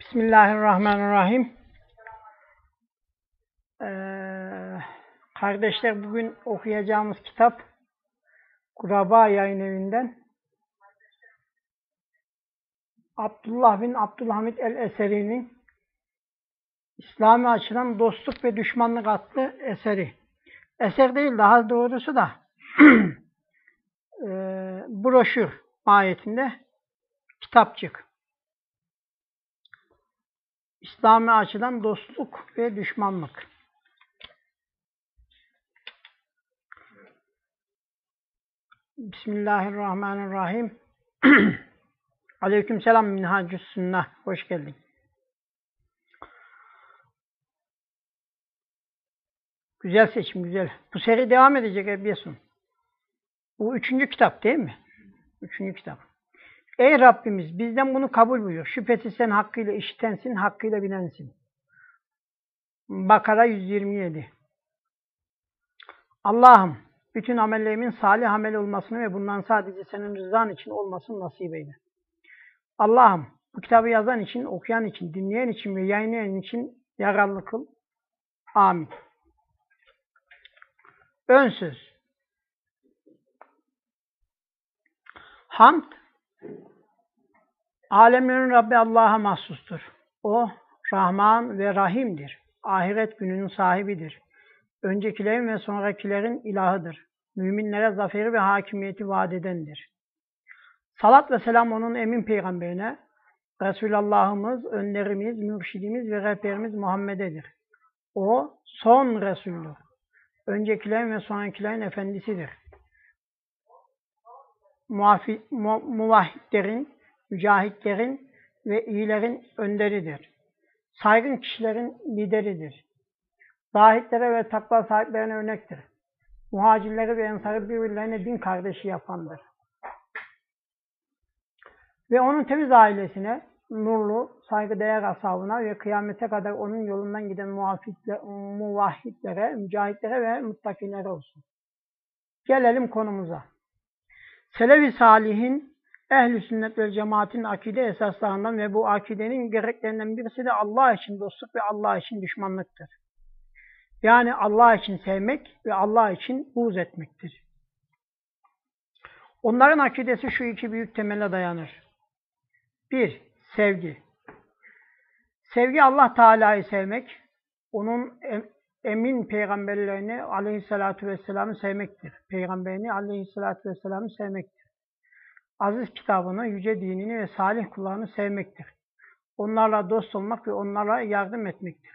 Bismillahirrahmanirrahim. Ee, kardeşler bugün okuyacağımız kitap Kuraba Yayın Evi'nden Abdullah bin Abdülhamid el-Eseri'nin İslami açıdan dostluk ve düşmanlık adlı eseri. Eser değil daha doğrusu da e, broşür mahiyetinde kitapçık. İslami açıdan dostluk ve düşmanlık. Bismillahirrahmanirrahim. Aleykümselam minhacüs sünnah. Hoş geldin. Güzel seçim, güzel. Bu seri devam edecek Ebiyesun. Bu üçüncü kitap değil mi? Üçüncü kitap. Ey Rabbimiz bizden bunu kabul buyur. Şüphesiz sen hakkıyla işitensin, hakkıyla bilensin. Bakara 127 Allah'ım bütün amellerimin salih amel olmasını ve bundan sadece senin rızan için olmasını nasip eyle. Allah'ım bu kitabı yazan için, okuyan için, dinleyen için ve yayınlayan için yararlı kıl. Amin. Ön söz. Hamd, alemlerin Rabbi Allah'a mahsustur. O, Rahman ve Rahim'dir. Ahiret gününün sahibidir. Öncekilerin ve sonrakilerin ilahıdır. Müminlere zaferi ve hakimiyeti vaat edendir. Salat ve selam onun emin peygamberine, Resulullah'ımız, önderimiz, mürşidimiz ve rehberimiz Muhammed'edir. O, son Resul'dür. Öncekilerin ve sonrakilerin efendisidir. Muafi, mu, mücahitlerin ve iyilerin önderidir. Saygın kişilerin lideridir. Zahitlere ve takva sahiplerine örnektir. Muhacirleri ve ensarı birbirlerine din kardeşi yapandır. Ve onun temiz ailesine, nurlu, saygıdeğer ashabına ve kıyamete kadar onun yolundan giden muvahhidlere, mücahitlere ve muttakilere olsun. Gelelim konumuza. Selevi Salih'in ehl-i sünnet ve cemaatin akide esaslarından ve bu akidenin gereklerinden birisi de Allah için dostluk ve Allah için düşmanlıktır. Yani Allah için sevmek ve Allah için buğz etmektir. Onların akidesi şu iki büyük temele dayanır. Bir, sevgi. Sevgi Allah Teala'yı sevmek, onun emin peygamberlerini aleyhissalatu vesselam'ı sevmektir. Peygamberini aleyhissalatu vesselam'ı sevmektir. Aziz kitabını, yüce dinini ve salih kullarını sevmektir. Onlarla dost olmak ve onlara yardım etmektir.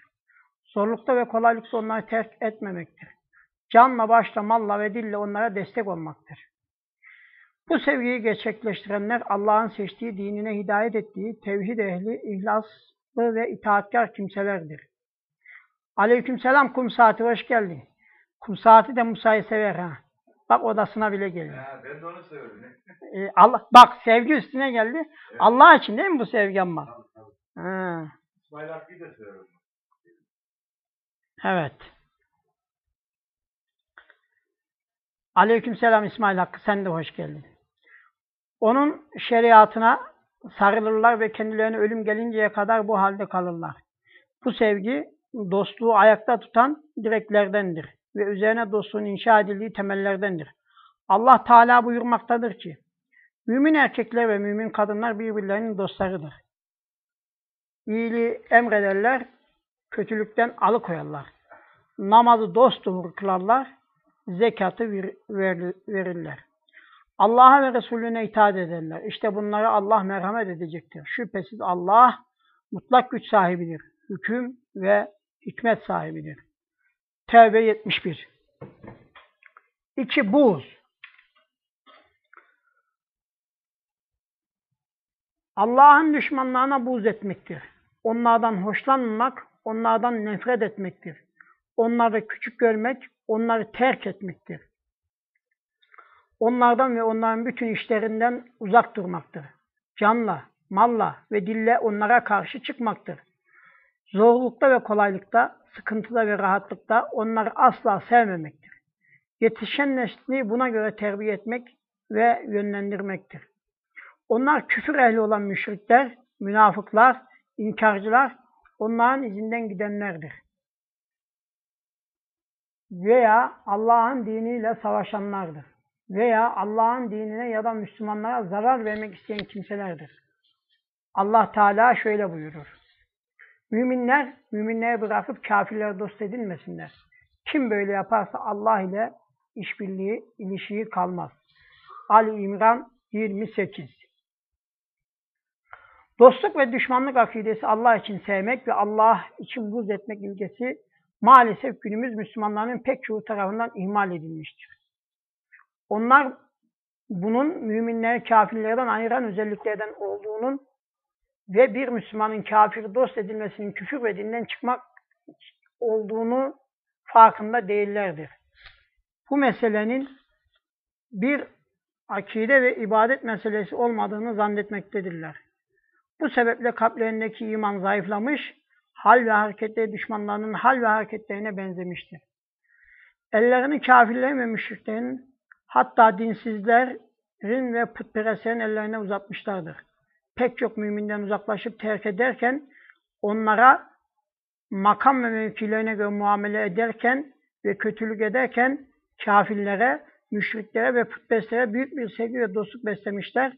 Zorlukta ve kolaylıkta onları terk etmemektir. Canla, başla, malla ve dille onlara destek olmaktır. Bu sevgiyi gerçekleştirenler Allah'ın seçtiği, dinine hidayet ettiği, tevhid ehli, ihlaslı ve itaatkar kimselerdir. Aleykümselam kum saati hoş geldin. Kum saati de Musa'yı sever ha. Bak odasına bile geliyor. Ha, ben de onu seviyorum. Ee, Allah, bak sevgi üstüne geldi. Evet. Allah için değil mi bu sevgi ama? Tabii, tabii. Ha, İsmail Hakkı'yı da seviyorum. evet. Aleykümselam İsmail Hakkı sen de hoş geldin. Onun şeriatına sarılırlar ve kendilerine ölüm gelinceye kadar bu halde kalırlar. Bu sevgi dostluğu ayakta tutan direklerdendir ve üzerine dostluğun inşa edildiği temellerdendir. Allah Teala buyurmaktadır ki, mümin erkekler ve mümin kadınlar birbirlerinin dostlarıdır. İyiliği emrederler, kötülükten alıkoyarlar. Namazı dost doğru kılarlar, zekatı ver, ver, verirler. Allah'a ve Resulüne itaat ederler. İşte bunları Allah merhamet edecektir. Şüphesiz Allah mutlak güç sahibidir. Hüküm ve hikmet sahibidir. Tevbe 71 İki Buğz Allah'ın düşmanlarına buğz etmektir. Onlardan hoşlanmamak, onlardan nefret etmektir. Onları küçük görmek, onları terk etmektir. Onlardan ve onların bütün işlerinden uzak durmaktır. Canla, malla ve dille onlara karşı çıkmaktır. Zorlukta ve kolaylıkta, sıkıntıda ve rahatlıkta onları asla sevmemektir. Yetişen nesli buna göre terbiye etmek ve yönlendirmektir. Onlar küfür ehli olan müşrikler, münafıklar, inkarcılar onların izinden gidenlerdir. Veya Allah'ın diniyle savaşanlardır. Veya Allah'ın dinine ya da Müslümanlara zarar vermek isteyen kimselerdir. Allah Teala şöyle buyurur. Müminler, müminleri bırakıp kafirlere dost edilmesinler. Kim böyle yaparsa Allah ile işbirliği, ilişiği kalmaz. Ali İmran 28 Dostluk ve düşmanlık akidesi Allah için sevmek ve Allah için buz etmek ilgesi maalesef günümüz Müslümanların pek çoğu tarafından ihmal edilmiştir. Onlar bunun müminleri kafirlerden ayıran özelliklerden olduğunun ve bir Müslümanın kafir dost edilmesinin küfür ve dinden çıkmak olduğunu farkında değillerdir. Bu meselenin bir akide ve ibadet meselesi olmadığını zannetmektedirler. Bu sebeple kalplerindeki iman zayıflamış, hal ve hareketleri düşmanlarının hal ve hareketlerine benzemiştir. Ellerini kafirlerin ve müşriklerin, hatta dinsizlerin ve putperestlerin ellerine uzatmışlardır. Pek çok müminden uzaklaşıp terk ederken, onlara makam ve mevkilerine göre muamele ederken ve kötülük ederken kafirlere, müşriklere ve putperestlere büyük bir sevgi ve dostluk beslemişler,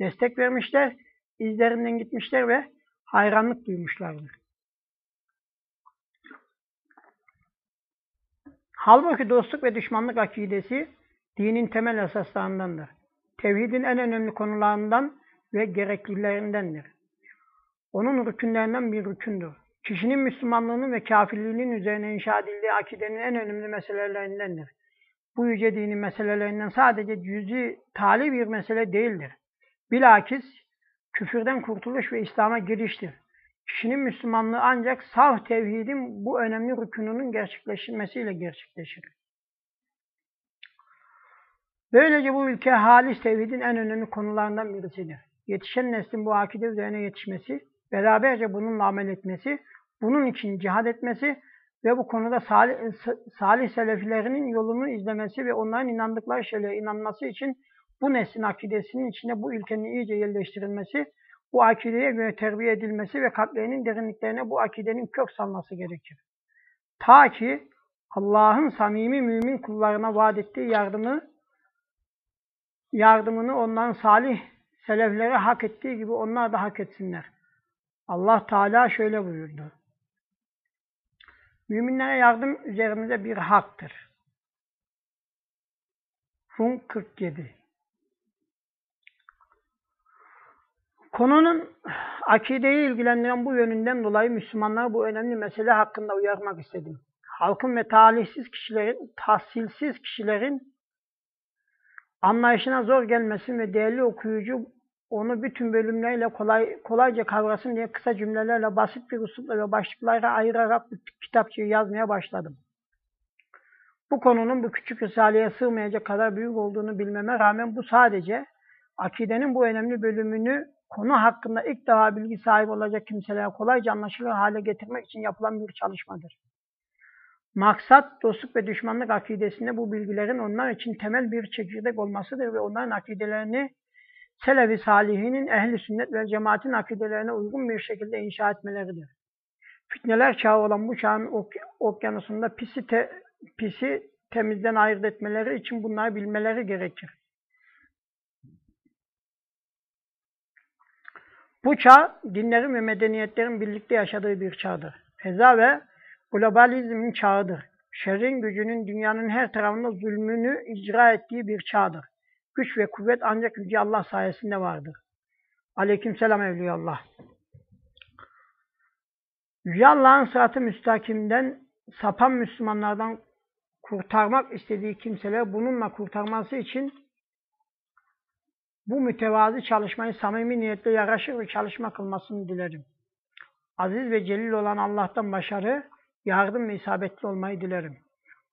destek vermişler, izlerinden gitmişler ve hayranlık duymuşlardır. Halbuki dostluk ve düşmanlık akidesi dinin temel esaslarındandır. Tevhidin en önemli konularından ve gereklilerindendir. Onun rükünlerinden bir rükündür. Kişinin Müslümanlığının ve kafirliğinin üzerine inşa edildiği akidenin en önemli meselelerindendir. Bu yüce dinin meselelerinden sadece cüzi tali bir mesele değildir. Bilakis küfürden kurtuluş ve İslam'a giriştir. Kişinin Müslümanlığı ancak saf tevhidin bu önemli rükününün gerçekleşmesiyle gerçekleşir. Böylece bu ülke halis tevhidin en önemli konularından birisidir. Yetişen neslin bu akide üzerine yetişmesi, beraberce bununla amel etmesi, bunun için cihad etmesi ve bu konuda salih, salih selefilerinin yolunu izlemesi ve onların inandıkları şeylere inanması için bu neslin akidesinin içinde bu ülkenin iyice yerleştirilmesi, bu akideye göre terbiye edilmesi ve kalplerinin derinliklerine bu akidenin kök salması gerekir. Ta ki Allah'ın samimi mümin kullarına vaat ettiği yardımı, yardımını onların salih seleflere hak ettiği gibi onlar da hak etsinler. Allah Teala şöyle buyurdu. Müminlere yardım üzerimize bir haktır. Rum 47 Konunun akideyi ilgilendiren bu yönünden dolayı Müslümanları bu önemli mesele hakkında uyarmak istedim. Halkın ve talihsiz kişilerin, tahsilsiz kişilerin anlayışına zor gelmesin ve değerli okuyucu onu bütün bölümleriyle kolay, kolayca kavrasın diye kısa cümlelerle, basit bir usulla ve başlıklara ayırarak bu kitapçıyı yazmaya başladım. Bu konunun bu küçük risaleye sığmayacak kadar büyük olduğunu bilmeme rağmen bu sadece akidenin bu önemli bölümünü konu hakkında ilk defa bilgi sahibi olacak kimselere kolayca anlaşılır hale getirmek için yapılan bir çalışmadır. Maksat, dostluk ve düşmanlık akidesinde bu bilgilerin onlar için temel bir çekirdek olmasıdır ve onların akidelerini Selefi salihinin ehli sünnet ve cemaatin akidelerine uygun bir şekilde inşa etmeleridir. Fitneler çağı olan bu çağın ok okyanusunda pisi, te pisi temizden ayırt etmeleri için bunları bilmeleri gerekir. Bu çağ dinlerin ve medeniyetlerin birlikte yaşadığı bir çağdır. Feza ve globalizmin çağıdır. Şerrin gücünün dünyanın her tarafında zulmünü icra ettiği bir çağdır. Güç ve kuvvet ancak Yüce Allah sayesinde vardır. Aleyküm selam Evliyallah. Yüce Allah'ın sıratı müstakimden sapan Müslümanlardan kurtarmak istediği kimseler bununla kurtarması için bu mütevazi çalışmayı samimi niyetle yaraşır ve çalışma kılmasını dilerim. Aziz ve celil olan Allah'tan başarı, yardım ve isabetli olmayı dilerim.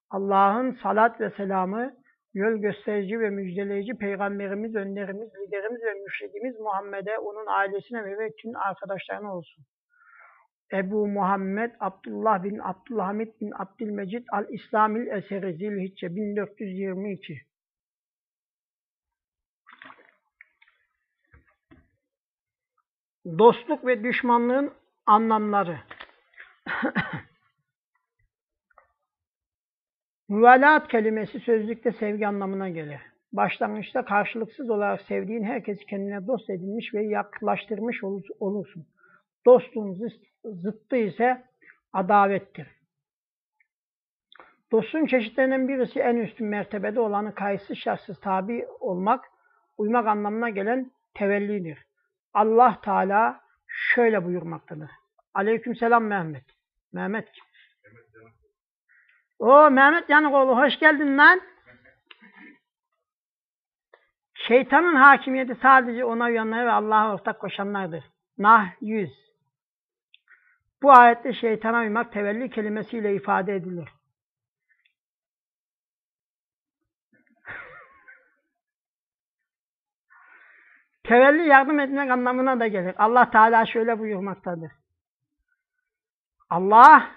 Allah'ın salat ve selamı, yol gösterici ve müjdeleyici peygamberimiz, önderimiz, liderimiz ve mürşidimiz Muhammed'e, onun ailesine ve bütün arkadaşlarına olsun. Ebu Muhammed Abdullah bin Abdülhamid bin Abdülmecid Al-İslamil Eseri Zilhicce 1422 Dostluk ve düşmanlığın anlamları. Müvalat kelimesi sözlükte sevgi anlamına gelir. Başlangıçta karşılıksız olarak sevdiğin herkesi kendine dost edinmiş ve yaklaştırmış ol- olursun. Dostluğun zıt- zıttı ise adavettir. Dostluğun çeşitlerinden birisi en üstün mertebede olanı kayıtsız şartsız tabi olmak, uymak anlamına gelen tevellidir. Allah Teala şöyle buyurmaktadır. Aleykümselam Mehmet. Mehmet kim? O Mehmet Yanıkoğlu hoş geldin lan. Şeytanın hakimiyeti sadece ona uyanlara ve Allah'a ortak koşanlardır. Nah 100. Bu ayette şeytana uymak tevelli kelimesiyle ifade edilir. Tevelli yardım etmek anlamına da gelir. Allah Teala şöyle buyurmaktadır. Allah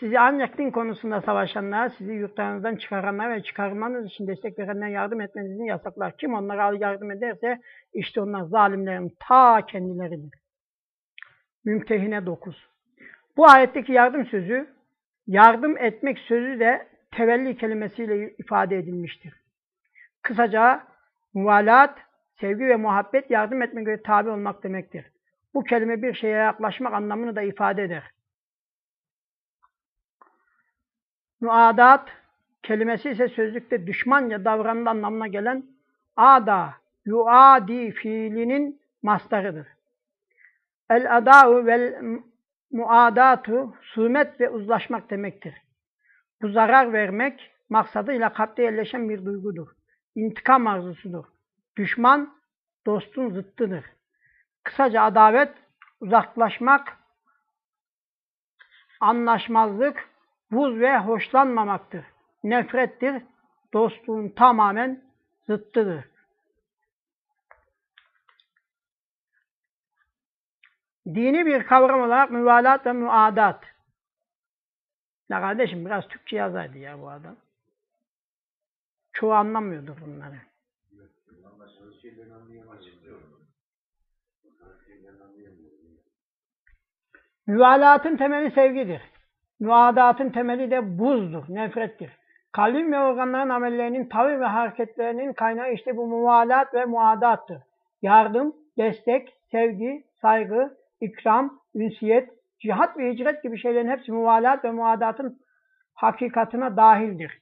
sizi ancak din konusunda savaşanlar, sizi yurtlarınızdan çıkaranlar ve çıkarmanız için destek verenler yardım etmenizi yasaklar. Kim onlara yardım ederse işte onlar zalimlerin ta kendileridir. Mümtehine 9. Bu ayetteki yardım sözü, yardım etmek sözü de tevelli kelimesiyle ifade edilmiştir. Kısaca muvalat, sevgi ve muhabbet yardım etmek ve tabi olmak demektir. Bu kelime bir şeye yaklaşmak anlamını da ifade eder. Muadat kelimesi ise sözlükte düşmanca davranın anlamına gelen ada, yuadi fiilinin mastarıdır. El ada'u vel muadatu sumet ve uzlaşmak demektir. Bu zarar vermek maksadıyla kalpte yerleşen bir duygudur. İntikam arzusudur. Düşman dostun zıttıdır. Kısaca adavet uzaklaşmak, anlaşmazlık, buz ve hoşlanmamaktır. Nefrettir, dostluğun tamamen zıttıdır. Dini bir kavram olarak müvalat ve muadat. Ya kardeşim biraz Türkçe yazaydı ya bu adam. Çoğu anlamıyordur bunları. Müvalatın temeli sevgidir. Muadatın temeli de buzdur, nefrettir. Kalbin ve organların amellerinin, tavır ve hareketlerinin kaynağı işte bu muvalat ve muadattır. Yardım, destek, sevgi, saygı, ikram, ünsiyet, cihat ve hicret gibi şeylerin hepsi muvalat ve muadatın hakikatına dahildir.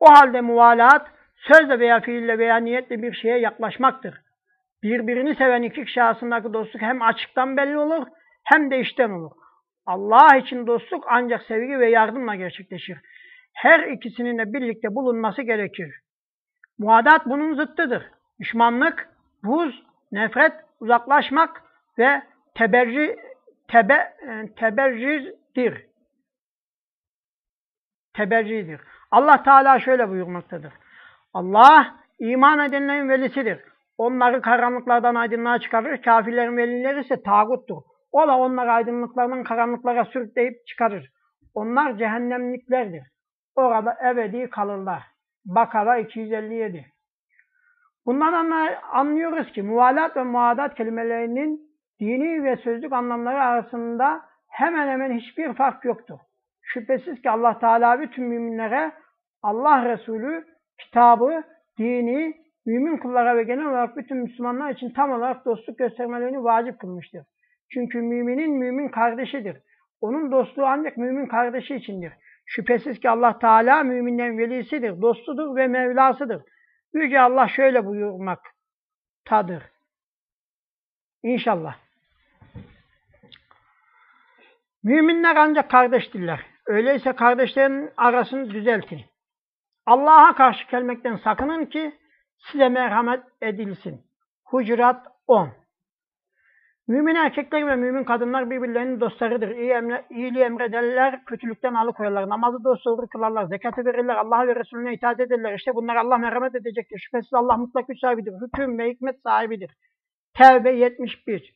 O halde muvalat, sözle veya fiille veya niyetle bir şeye yaklaşmaktır. Birbirini seven iki kişi arasındaki dostluk hem açıktan belli olur, hem de içten olur. Allah için dostluk ancak sevgi ve yardımla gerçekleşir. Her ikisinin de birlikte bulunması gerekir. Muadat bunun zıttıdır. Düşmanlık, buz, nefret, uzaklaşmak ve teberri, tebe, teberrizdir. Teberridir. Allah Teala şöyle buyurmaktadır. Allah iman edenlerin velisidir. Onları karanlıklardan aydınlığa çıkarır. Kafirlerin velileri ise tağuttur. O da onları aydınlıklardan karanlıklara sürükleyip çıkarır. Onlar cehennemliklerdir. Orada ebedi kalırlar. Bakara 257 Bundan anlıyoruz ki muvalat ve muadat kelimelerinin dini ve sözlük anlamları arasında hemen hemen hiçbir fark yoktur. Şüphesiz ki Allah Teala bütün müminlere Allah Resulü, kitabı, dini, mümin kullara ve genel olarak bütün Müslümanlar için tam olarak dostluk göstermelerini vacip kılmıştır. Çünkü müminin mümin kardeşidir. Onun dostluğu ancak mümin kardeşi içindir. Şüphesiz ki Allah Teala müminlerin velisidir, dostudur ve Mevlasıdır. Yüce Allah şöyle buyurmaktadır. İnşallah. Müminler ancak kardeştirler. Öyleyse kardeşlerin arasını düzeltin. Allah'a karşı gelmekten sakının ki size merhamet edilsin. Hucurat 10 Mümin erkekler ve mümin kadınlar birbirlerinin dostlarıdır. İyi emre, iyiliği emrederler, kötülükten alıkoyarlar. Namazı dosdoğru kılarlar, zekatı verirler, Allah'a ve Resulüne itaat ederler. İşte bunlar Allah merhamet edecektir. Şüphesiz Allah mutlak güç sahibidir, hüküm ve hikmet sahibidir. Tevbe 71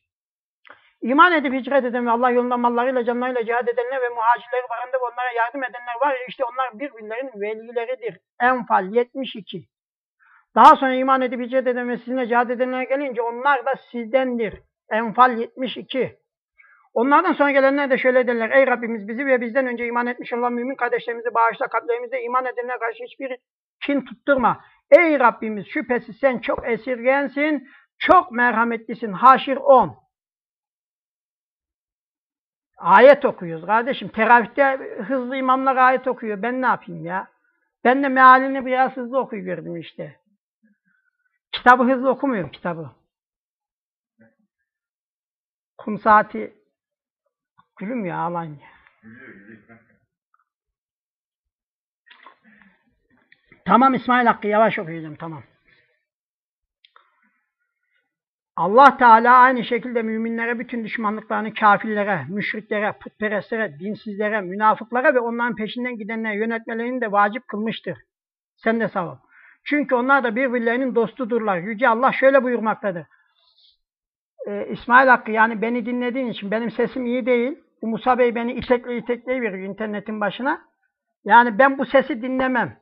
İman edip hicret eden ve Allah yolunda mallarıyla, canlarıyla cihad edenler ve muhacirleri barındık onlara yardım edenler var ya işte onlar birbirlerinin velileridir. Enfal 72 Daha sonra iman edip hicret eden ve sizinle cihad edenlere gelince onlar da sizdendir. Enfal 72. Onlardan sonra gelenler de şöyle derler. Ey Rabbimiz bizi ve bizden önce iman etmiş olan mümin kardeşlerimizi bağışla. Kalplerimizde iman edenlere karşı hiçbir kin tutturma. Ey Rabbimiz şüphesiz sen çok esirgensin, çok merhametlisin. Haşir 10. Ayet okuyoruz kardeşim. Teravihte hızlı imamlar ayet okuyor. Ben ne yapayım ya? Ben de mealini biraz hızlı okuyuverdim işte. Kitabı hızlı okumuyorum kitabı. Kum saati gülüm ya alan ya. Tamam İsmail Hakkı yavaş okuyacağım tamam. Allah Teala aynı şekilde müminlere bütün düşmanlıklarını kafirlere, müşriklere, putperestlere, dinsizlere, münafıklara ve onların peşinden gidenlere yönetmelerini de vacip kılmıştır. Sen de sağ ol. Çünkü onlar da birbirlerinin dostudurlar. Yüce Allah şöyle buyurmaktadır. Ee, İsmail Hakkı yani beni dinlediğin için benim sesim iyi değil. Bu Musa Bey beni itekle itekle veriyor internetin başına. Yani ben bu sesi dinlemem.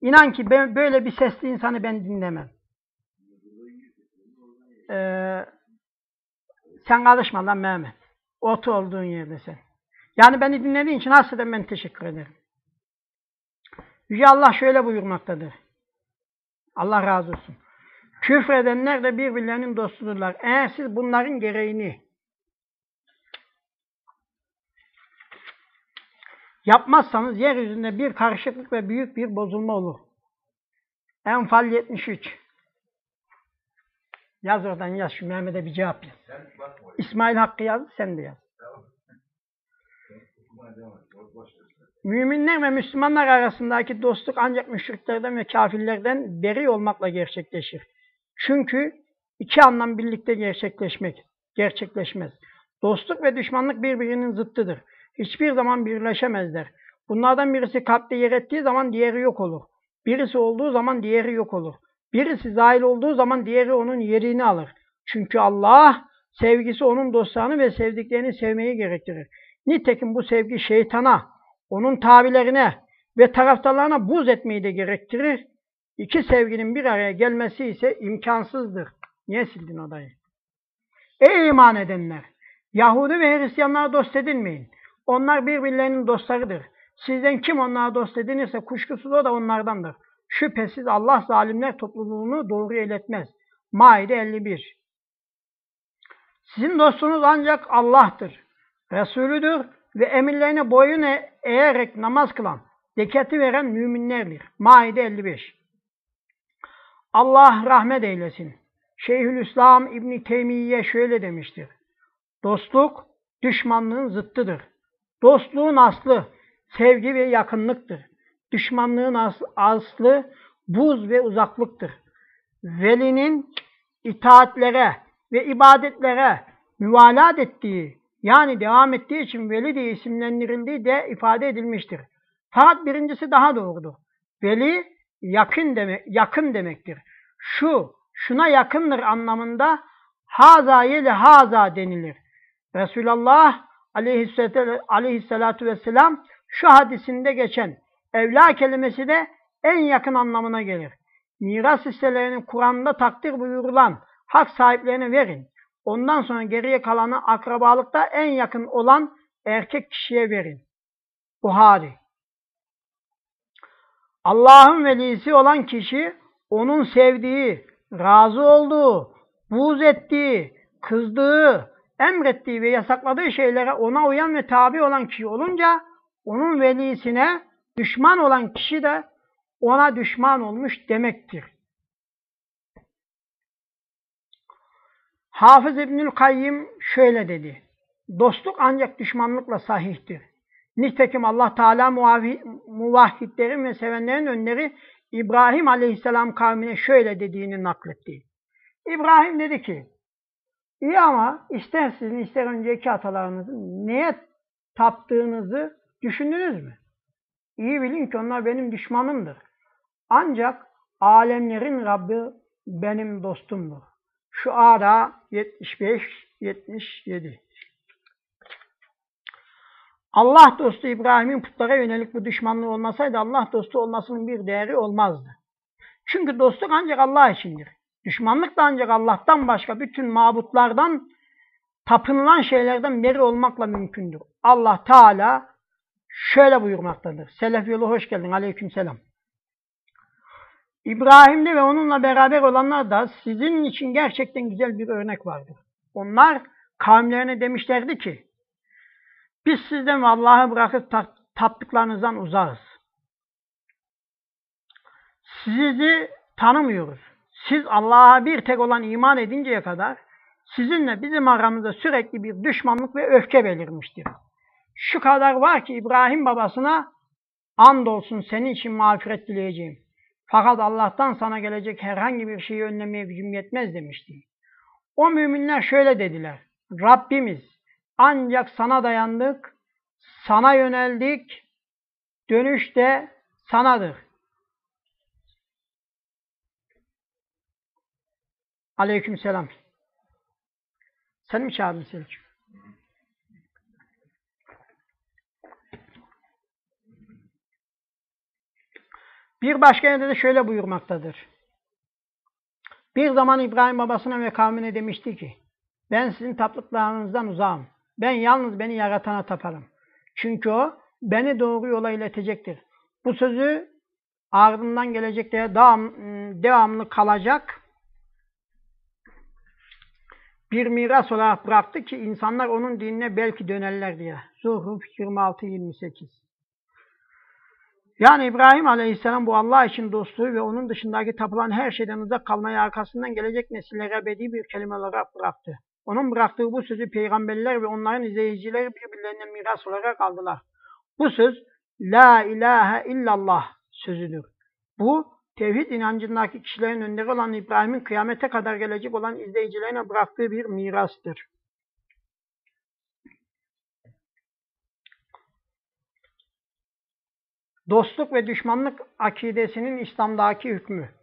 İnan ki ben böyle bir sesli insanı ben dinlemem. Ee, sen karışma lan Mehmet. Otu olduğun yerde sen. Yani beni dinlediğin için hasreten ben teşekkür ederim. Yüce Allah şöyle buyurmaktadır. Allah razı olsun. Küfredenler de birbirlerinin dostudurlar. Eğer siz bunların gereğini yapmazsanız yeryüzünde bir karışıklık ve büyük bir bozulma olur. Enfal 73 Yaz oradan yaz şu Mehmet'e bir cevap yaz. İsmail Hakkı yaz, sen de yaz. Müminler ve Müslümanlar arasındaki dostluk ancak müşriklerden ve kafirlerden beri olmakla gerçekleşir. Çünkü iki anlam birlikte gerçekleşmek, gerçekleşmez. Dostluk ve düşmanlık birbirinin zıttıdır. Hiçbir zaman birleşemezler. Bunlardan birisi kalpte yer ettiği zaman diğeri yok olur. Birisi olduğu zaman diğeri yok olur. Birisi zahil olduğu zaman diğeri onun yerini alır. Çünkü Allah sevgisi onun dostlarını ve sevdiklerini sevmeyi gerektirir. Nitekim bu sevgi şeytana, onun tabilerine ve taraftarlarına buz etmeyi de gerektirir. İki sevginin bir araya gelmesi ise imkansızdır. Niye sildin odayı? Ey iman edenler! Yahudi ve Hristiyanlara dost edinmeyin. Onlar birbirlerinin dostlarıdır. Sizden kim onlara dost edinirse kuşkusuz o da onlardandır. Şüphesiz Allah zalimler topluluğunu doğru iletmez. Maide 51 Sizin dostunuz ancak Allah'tır. Resulüdür ve emirlerine boyun e- eğerek namaz kılan, zekati veren müminlerdir. Maide 55 Allah rahmet eylesin. Şeyhülislam İbni Teymiye şöyle demiştir. Dostluk düşmanlığın zıttıdır. Dostluğun aslı sevgi ve yakınlıktır. Düşmanlığın as- aslı buz ve uzaklıktır. Velinin itaatlere ve ibadetlere müvalat ettiği yani devam ettiği için veli diye isimlendirildiği de ifade edilmiştir. Fakat birincisi daha doğrudur. Veli yakın demek yakın demektir. Şu şuna yakındır anlamında haza yeli haza denilir. Resulullah aleyhissalatu vesselam şu hadisinde geçen evla kelimesi de en yakın anlamına gelir. Miras hisselerinin Kur'an'da takdir buyurulan hak sahiplerine verin. Ondan sonra geriye kalanı akrabalıkta en yakın olan erkek kişiye verin. Buhari Allah'ın velisi olan kişi onun sevdiği, razı olduğu, buğz ettiği, kızdığı, emrettiği ve yasakladığı şeylere ona uyan ve tabi olan kişi olunca onun velisine düşman olan kişi de ona düşman olmuş demektir. Hafız İbnül Kayyim şöyle dedi. Dostluk ancak düşmanlıkla sahihtir. Nitekim Allah Teala muvahhidlerin ve sevenlerin önleri İbrahim Aleyhisselam kavmine şöyle dediğini nakletti. İbrahim dedi ki, iyi ama ister sizin ister önceki atalarınızın neye taptığınızı düşündünüz mü? İyi bilin ki onlar benim düşmanımdır. Ancak alemlerin Rabbi benim dostumdur. Şu ara 75-77 Allah dostu İbrahim'in putlara yönelik bu düşmanlığı olmasaydı Allah dostu olmasının bir değeri olmazdı. Çünkü dostluk ancak Allah içindir. Düşmanlık da ancak Allah'tan başka bütün mabutlardan, tapınılan şeylerden beri olmakla mümkündür. Allah Teala şöyle buyurmaktadır. Selef yolu hoş geldin. Aleyküm selam. İbrahim'de ve onunla beraber olanlar da sizin için gerçekten güzel bir örnek vardır. Onlar kavimlerine demişlerdi ki, biz sizden ve Allah'ı bırakıp ta- taptıklarınızdan uzağız. Sizi tanımıyoruz. Siz Allah'a bir tek olan iman edinceye kadar sizinle bizim aramızda sürekli bir düşmanlık ve öfke belirmiştir. Şu kadar var ki İbrahim babasına andolsun senin için mağfiret dileyeceğim. Fakat Allah'tan sana gelecek herhangi bir şeyi önlemeye gücüm yetmez demişti. O müminler şöyle dediler. Rabbimiz ancak sana dayandık, sana yöneldik, dönüş de sanadır. Aleyküm selam. Sen mi çağırdın Selçuk? Bir başka yerde de şöyle buyurmaktadır. Bir zaman İbrahim babasına ve kavmine demişti ki, ben sizin taptıklarınızdan uzağım. Ben yalnız beni yaratana taparım. Çünkü o beni doğru yola iletecektir. Bu sözü ardından geleceklere devam, devamlı kalacak bir miras olarak bıraktı ki insanlar onun dinine belki dönerler diye. Zuhruf 26-28 Yani İbrahim Aleyhisselam bu Allah için dostluğu ve onun dışındaki tapılan her şeyden uzak kalmayı arkasından gelecek nesillere ebedi bir kelime olarak bıraktı. Onun bıraktığı bu sözü peygamberler ve onların izleyicileri birbirlerine miras olarak aldılar. Bu söz La ilahe illallah sözüdür. Bu tevhid inancındaki kişilerin önderi olan İbrahim'in kıyamete kadar gelecek olan izleyicilerine bıraktığı bir mirastır. Dostluk ve düşmanlık akidesinin İslam'daki hükmü.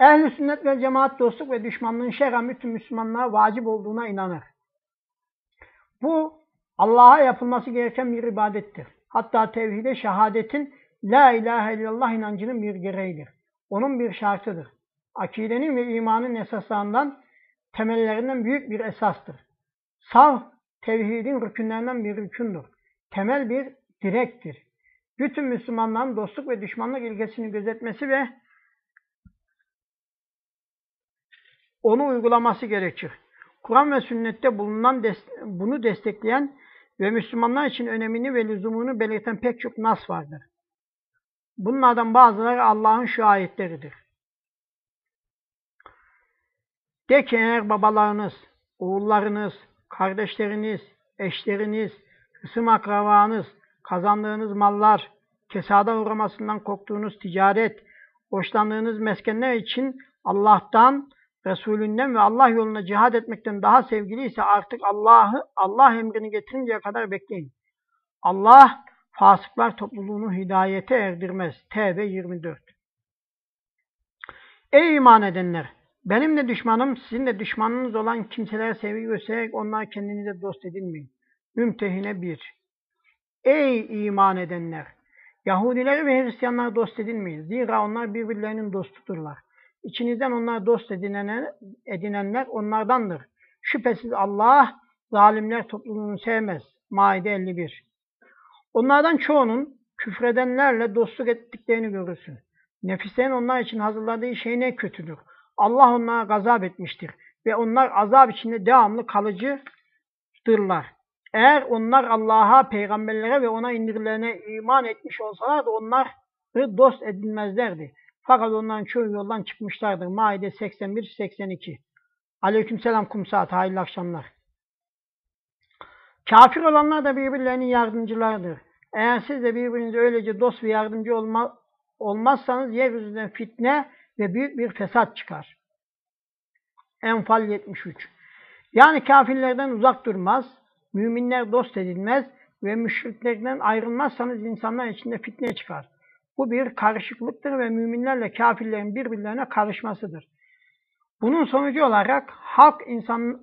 Ehl-i sünnet ve cemaat dostluk ve düşmanlığın şer'en bütün Müslümanlara vacip olduğuna inanır. Bu Allah'a yapılması gereken bir ibadettir. Hatta tevhide şehadetin La ilahe illallah inancının bir gereğidir. Onun bir şartıdır. Akidenin ve imanın esaslarından, temellerinden büyük bir esastır. Saf, tevhidin rükünlerinden bir rükündür. Temel bir direktir. Bütün Müslümanların dostluk ve düşmanlık ilgesini gözetmesi ve onu uygulaması gerekir. Kur'an ve sünnette bulunan bunu destekleyen ve Müslümanlar için önemini ve lüzumunu belirten pek çok nas vardır. Bunlardan bazıları Allah'ın şu ayetleridir. De ki eğer babalarınız, oğullarınız, kardeşleriniz, eşleriniz, kısım akrabanız, kazandığınız mallar, kesada uğramasından korktuğunuz ticaret, hoşlandığınız meskenler için Allah'tan, Resulünden ve Allah yoluna cihad etmekten daha sevgili ise artık Allah'ı Allah emrini getirinceye kadar bekleyin. Allah fasıklar topluluğunu hidayete erdirmez. Tevbe 24 Ey iman edenler! Benim de düşmanım, sizin de düşmanınız olan kimselere sevgi göstererek onlara kendinize dost edinmeyin. Mümtehine 1 Ey iman edenler! Yahudileri ve Hristiyanları dost edinmeyin. Zira onlar birbirlerinin dostudurlar. İçinizden onlar dost edinenler, edinenler onlardandır. Şüphesiz Allah zalimler topluluğunu sevmez. Maide 51 Onlardan çoğunun küfredenlerle dostluk ettiklerini görürsün. Nefislerin onlar için hazırladığı şey ne kötüdür. Allah onlara gazap etmiştir ve onlar azap içinde devamlı kalıcıdırlar. Eğer onlar Allah'a, peygamberlere ve ona indirilene iman etmiş olsalardı onları dost edinmezlerdi. Fakat onların çoğu yoldan çıkmışlardır. Maide 81-82 Aleykümselam kumsaat, hayırlı akşamlar. Kafir olanlar da birbirlerinin yardımcılarıdır. Eğer siz de birbirinize öylece dost ve yardımcı olma, olmazsanız yeryüzünden fitne ve büyük bir fesat çıkar. Enfal 73 Yani kafirlerden uzak durmaz, müminler dost edilmez ve müşriklerden ayrılmazsanız insanlar içinde fitne çıkar. Bu bir karışıklıktır ve müminlerle kafirlerin birbirlerine karışmasıdır. Bunun sonucu olarak halk insan,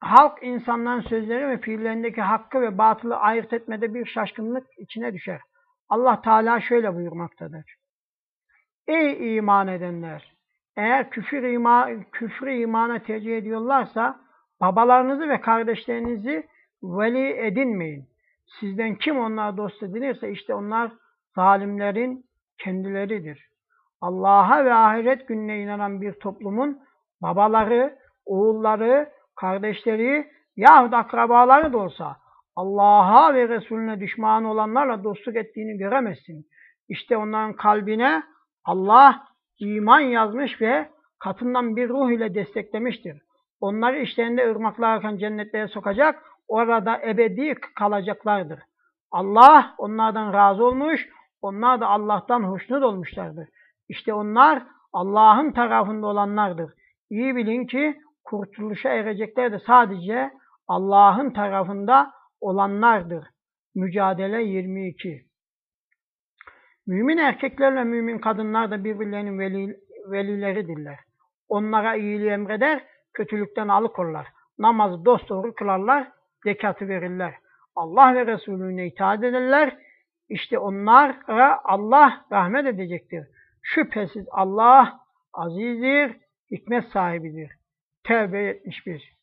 halk insanların sözleri ve fiillerindeki hakkı ve batılı ayırt etmede bir şaşkınlık içine düşer. Allah Teala şöyle buyurmaktadır. Ey iman edenler! Eğer küfür, ima, küfrü imana tercih ediyorlarsa babalarınızı ve kardeşlerinizi veli edinmeyin. Sizden kim onlara dost edinirse işte onlar zalimlerin kendileridir. Allah'a ve ahiret gününe inanan bir toplumun babaları, oğulları, kardeşleri yahut akrabaları da olsa Allah'a ve Resulüne düşman olanlarla dostluk ettiğini göremezsin. İşte onların kalbine Allah iman yazmış ve katından bir ruh ile desteklemiştir. Onları işlerinde ırmaklar akan cennetlere sokacak, orada ebedi kalacaklardır. Allah onlardan razı olmuş, onlar da Allah'tan hoşnut olmuşlardır. İşte onlar Allah'ın tarafında olanlardır. İyi bilin ki kurtuluşa erecekler de sadece Allah'ın tarafında olanlardır. Mücadele 22 Mümin erkeklerle mümin kadınlar da birbirlerinin veli, velileridirler. Onlara iyiliği emreder, kötülükten alıkorlar. Namazı dosdoğru kılarlar, zekatı verirler. Allah ve Resulüne itaat ederler. İşte onlara Allah rahmet edecektir. Şüphesiz Allah azizdir, hikmet sahibidir. Tevbe 71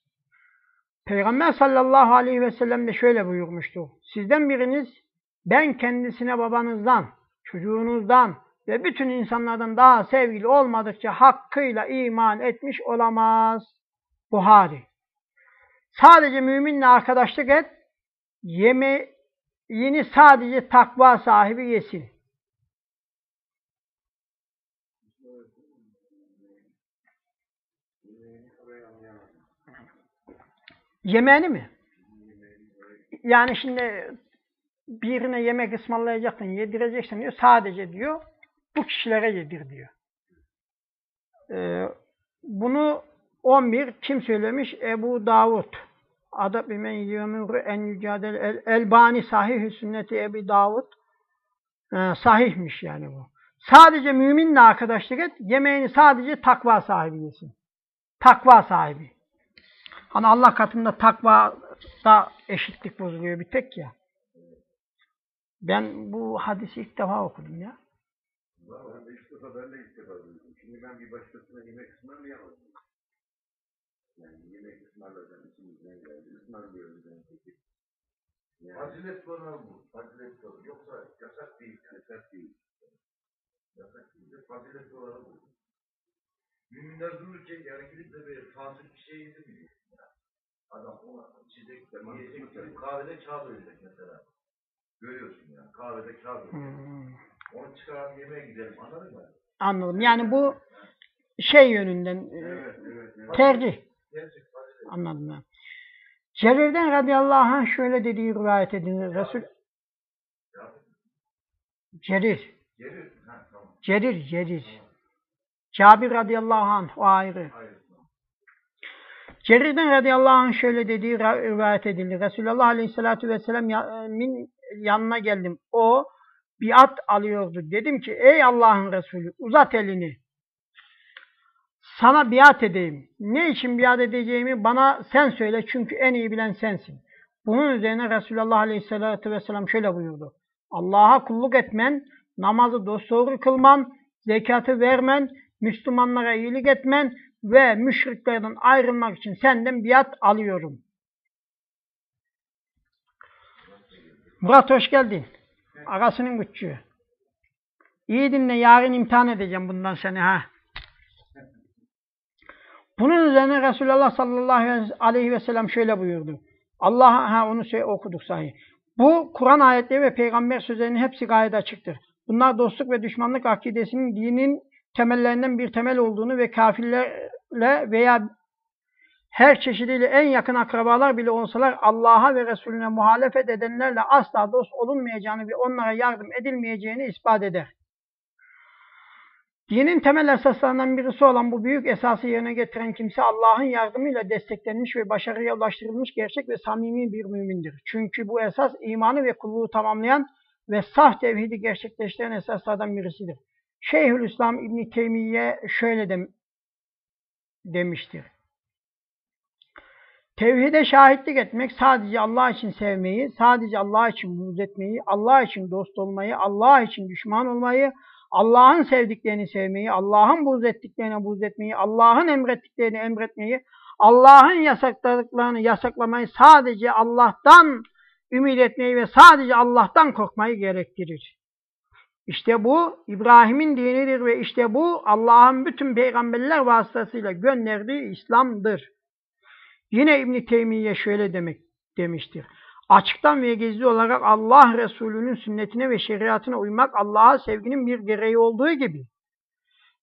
Peygamber sallallahu aleyhi ve sellem de şöyle buyurmuştu. Sizden biriniz ben kendisine babanızdan, çocuğunuzdan ve bütün insanlardan daha sevgili olmadıkça hakkıyla iman etmiş olamaz. Buhari Sadece müminle arkadaşlık et, yemeğini sadece takva sahibi yesin. Yemeğini mi? Yani şimdi birine yemek ısmarlayacaksın, yedireceksin diyor. Sadece diyor, bu kişilere yedir diyor. Ee, bunu 11 kim söylemiş? Ebu Davud. Adab bimen yemuru en yücadel el, elbani sahih sünneti Ebu Davud. Ee, sahihmiş yani bu. Sadece müminle arkadaşlık et, yemeğini sadece takva sahibi yesin. Takva sahibi. Hani Allah katında takvada eşitlik bozuluyor bir tek ya. Ben bu hadisi ilk defa okudum ya. Ben de ilk defa duydum. Şimdi ben bir başkasına yemek ısmarlayamam. Yani yemek ısmarlayacağım içimizden geldi. Ismarlıyoruz ben peki. Yani, fazilet sorar bu. Fazilet sorar. Yoksa yasak değil. Yasak değil. Yasak değil. de Fazilet sorar bu. Müminler dururken yani gidip de böyle fasık bir şey yedirmiyor. Adam ona içecek, yiyecek, kahvede kağıt ödeyecek mesela. Görüyorsun ya, kahvede kağıt ödeyecek. Hmm. Onu çıkaran yemeğe gidelim, anladın mı? Anladım. Yani bu şey yönünden Evet, evet. evet. tercih. Anladım ben. Cerir'den radıyallahu anh şöyle dediği rivayet edilir. Resul Cerir. Gelir. Ha, tamam. Cerir, Cerir. Cabir radıyallahu anh o ayrı. Hayır. tamam. Cerir'den radıyallahu anh şöyle dediği rivayet edilir. Resulullah aleyhissalatü vesselam'ın yanına geldim. O biat alıyordu. Dedim ki ey Allah'ın Resulü uzat elini. Sana biat edeyim. Ne için biat edeceğimi bana sen söyle çünkü en iyi bilen sensin. Bunun üzerine Resulullah aleyhissalatü vesselam şöyle buyurdu. Allah'a kulluk etmen, namazı dosdoğru kılman, zekatı vermen, Müslümanlara iyilik etmen ve müşriklerden ayrılmak için senden biat alıyorum. Murat hoş geldin. Agasının küçüğü. İyi dinle yarın imtihan edeceğim bundan seni ha. Bunun üzerine Resulullah sallallahu aleyhi ve sellem şöyle buyurdu. Allah ha onu şey okuduk sahi. Bu Kur'an ayetleri ve peygamber sözlerinin hepsi gayet açıktır. Bunlar dostluk ve düşmanlık akidesinin dinin temellerinden bir temel olduğunu ve kafirlerle veya her çeşidiyle en yakın akrabalar bile olsalar Allah'a ve Resulüne muhalefet edenlerle asla dost olunmayacağını ve onlara yardım edilmeyeceğini ispat eder. Dinin temel esaslarından birisi olan bu büyük esası yerine getiren kimse Allah'ın yardımıyla desteklenmiş ve başarıya ulaştırılmış gerçek ve samimi bir mümindir. Çünkü bu esas imanı ve kulluğu tamamlayan ve saf tevhidi gerçekleştiren esaslardan birisidir. Şeyhülislam İbn Teymiye şöyle de, demiştir. Tevhide şahitlik etmek sadece Allah için sevmeyi, sadece Allah için buğz etmeyi, Allah için dost olmayı, Allah için düşman olmayı, Allah'ın sevdiklerini sevmeyi, Allah'ın buğz ettiklerine buğz etmeyi, Allah'ın emrettiklerini emretmeyi, Allah'ın yasakladıklarını yasaklamayı sadece Allah'tan ümit etmeyi ve sadece Allah'tan korkmayı gerektirir. İşte bu İbrahim'in dinidir ve işte bu Allah'ın bütün peygamberler vasıtasıyla gönderdiği İslam'dır. Yine İbn Teymiye şöyle demek demiştir. Açıktan ve gizli olarak Allah Resulü'nün sünnetine ve şeriatına uymak Allah'a sevginin bir gereği olduğu gibi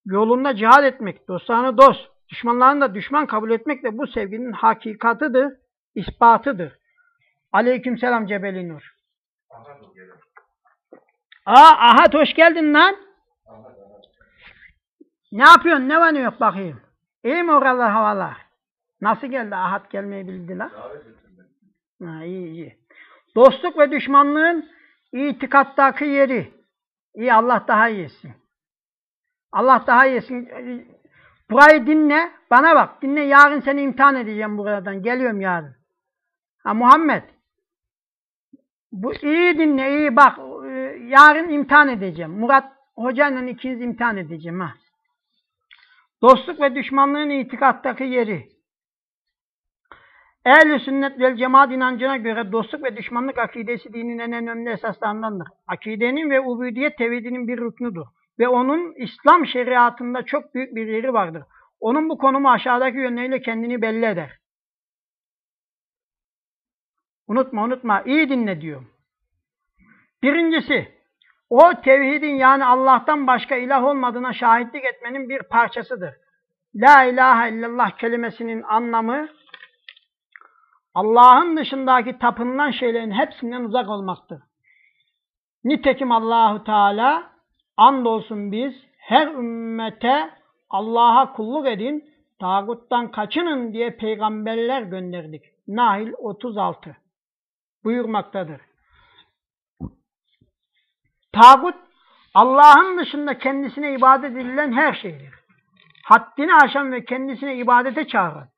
yolunda cihad etmek, dostlarını dost, düşmanlarını da düşman kabul etmek de bu sevginin hakikatıdır, ispatıdır. Aleykümselam Cebeli Nur. Aa Ahad hoş geldin lan. Ne yapıyorsun? Ne var ne yok bakayım. İyi mi oralar havalar? Nasıl geldi Ahad gelmeyi bildi lan? Ha, iyi iyi. Dostluk ve düşmanlığın itikattaki yeri. İyi Allah daha iyisin. Allah daha iyisin. Burayı dinle. Bana bak. Dinle. Yarın seni imtihan edeceğim buradan. Geliyorum yarın. Ha Muhammed. Bu iyi dinle. iyi bak. Yarın imtihan edeceğim. Murat hocayla ikiniz imtihan edeceğim. ha. Dostluk ve düşmanlığın itikattaki yeri. Ehl-i sünnet vel cemaat inancına göre dostluk ve düşmanlık akidesi dinin en önemli esaslarındandır. Akidenin ve ubudiyet tevhidinin bir rüknudur. Ve onun İslam şeriatında çok büyük bir yeri vardır. Onun bu konumu aşağıdaki yönleriyle kendini belli eder. Unutma unutma iyi dinle diyor. Birincisi o tevhidin yani Allah'tan başka ilah olmadığına şahitlik etmenin bir parçasıdır. La ilahe illallah kelimesinin anlamı Allah'ın dışındaki tapınılan şeylerin hepsinden uzak olmaktır. Nitekim Allahu Teala andolsun biz her ümmete Allah'a kulluk edin, tağuttan kaçının diye peygamberler gönderdik. Nahil 36 buyurmaktadır. Tağut Allah'ın dışında kendisine ibadet edilen her şeydir. Haddini aşan ve kendisine ibadete çağıran,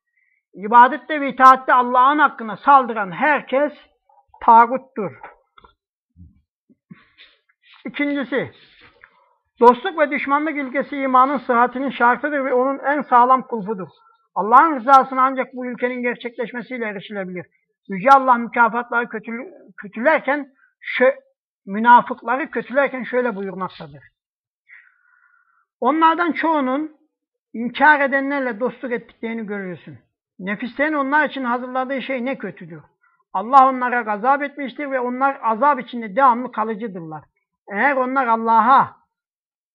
ibadette ve itaatte Allah'ın hakkına saldıran herkes tağuttur. İkincisi, dostluk ve düşmanlık ilkesi imanın sıhhatinin şartıdır ve onun en sağlam kulpudur. Allah'ın rızasına ancak bu ülkenin gerçekleşmesiyle erişilebilir. Yüce Allah mükafatları kötülü, kötülerken, şö, münafıkları kötülerken şöyle buyurmaktadır. Onlardan çoğunun inkar edenlerle dostluk ettiklerini görüyorsun. Nefislerin onlar için hazırladığı şey ne kötüdür. Allah onlara gazap etmiştir ve onlar azap içinde devamlı kalıcıdırlar. Eğer onlar Allah'a,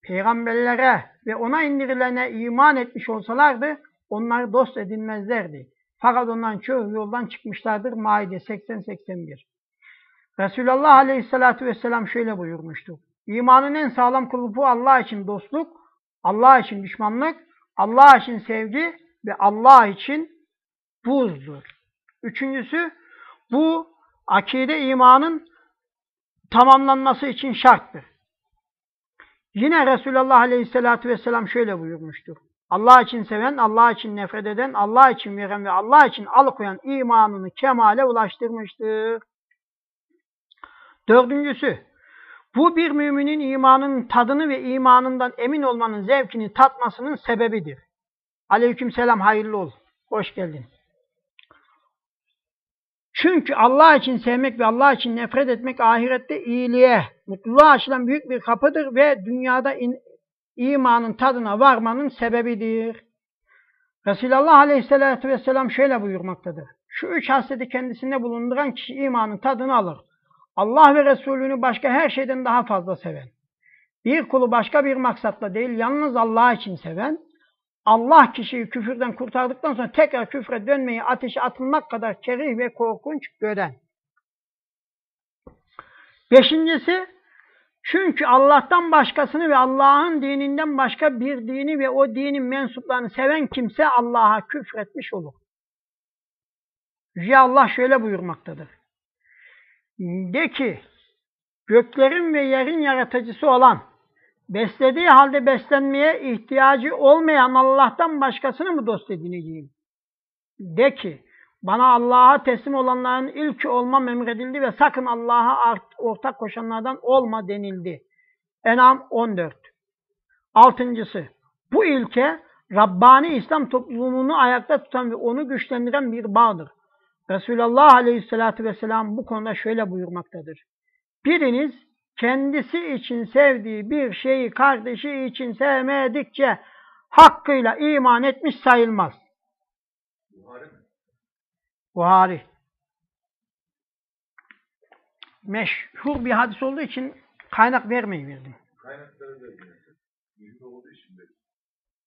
peygamberlere ve ona indirilene iman etmiş olsalardı, onları dost edinmezlerdi. Fakat ondan çoğu yoldan çıkmışlardır. Maide 80-81 Resulullah Aleyhisselatü Vesselam şöyle buyurmuştu. İmanın en sağlam kılıfı Allah için dostluk, Allah için düşmanlık, Allah için sevgi ve Allah için buzdur. Üçüncüsü, bu akide imanın tamamlanması için şarttır. Yine Resulullah Aleyhisselatü Vesselam şöyle buyurmuştur. Allah için seven, Allah için nefret eden, Allah için veren ve Allah için alıkoyan imanını kemale ulaştırmıştır. Dördüncüsü, bu bir müminin imanın tadını ve imanından emin olmanın zevkini tatmasının sebebidir. Aleyküm selam, hayırlı ol. Hoş geldin. Çünkü Allah için sevmek ve Allah için nefret etmek ahirette iyiliğe, mutluluğa açılan büyük bir kapıdır ve dünyada imanın tadına varmanın sebebidir. Resulullah Aleyhisselatü Vesselam şöyle buyurmaktadır. Şu üç hasleti kendisinde bulunduran kişi imanın tadını alır. Allah ve Resulünü başka her şeyden daha fazla seven. Bir kulu başka bir maksatla değil, yalnız Allah için seven, Allah kişiyi küfürden kurtardıktan sonra tekrar küfre dönmeyi ateşe atılmak kadar kerih ve korkunç gören. Beşincisi, çünkü Allah'tan başkasını ve Allah'ın dininden başka bir dini ve o dinin mensuplarını seven kimse Allah'a küfretmiş olur. Yüce Allah şöyle buyurmaktadır. De ki, göklerin ve yerin yaratıcısı olan, beslediği halde beslenmeye ihtiyacı olmayan Allah'tan başkasını mı dost edineceğim? De ki, Bana Allah'a teslim olanların ilki olmam emredildi ve sakın Allah'a ortak koşanlardan olma denildi. Enam 14. Altıncısı, bu ilke Rabbani İslam toplumunu ayakta tutan ve onu güçlendiren bir bağdır. Resulullah Aleyhisselatü Vesselam bu konuda şöyle buyurmaktadır. Biriniz kendisi için sevdiği bir şeyi kardeşi için sevmedikçe hakkıyla iman etmiş sayılmaz. Buhari? Buhari. Meşhur bir hadis olduğu için kaynak vermeyi verdim. Kaynakları da. İlmi olduğu için de.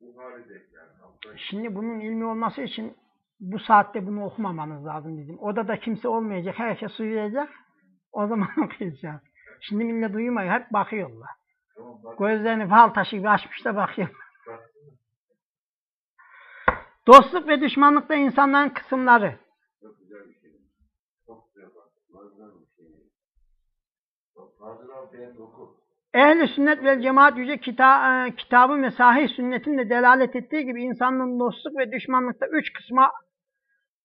Buhari'de yani. Altay- Şimdi bunun ilmi olması için bu saatte bunu okumamanız lazım bizim. Odada kimse olmayacak, herkes uyuyacak. O zaman okuyacağız. Şimdi millet uyumuyor, hep bakıyorlar. Tamam bak. Gözlerini fal taşı gibi açmış da bakıyor. bak. Dostluk ve düşmanlıkta insanların kısımları. Çok güzel bir şey. Çok güzel bak. Muazzam bir şey. Bak Fazıl abi beğendi oku. Ehli sünnet ve cemaat yüce kita e, kitabın ve sahih sünnetin de delalet ettiği gibi insanın dostluk ve düşmanlıkta üç kısma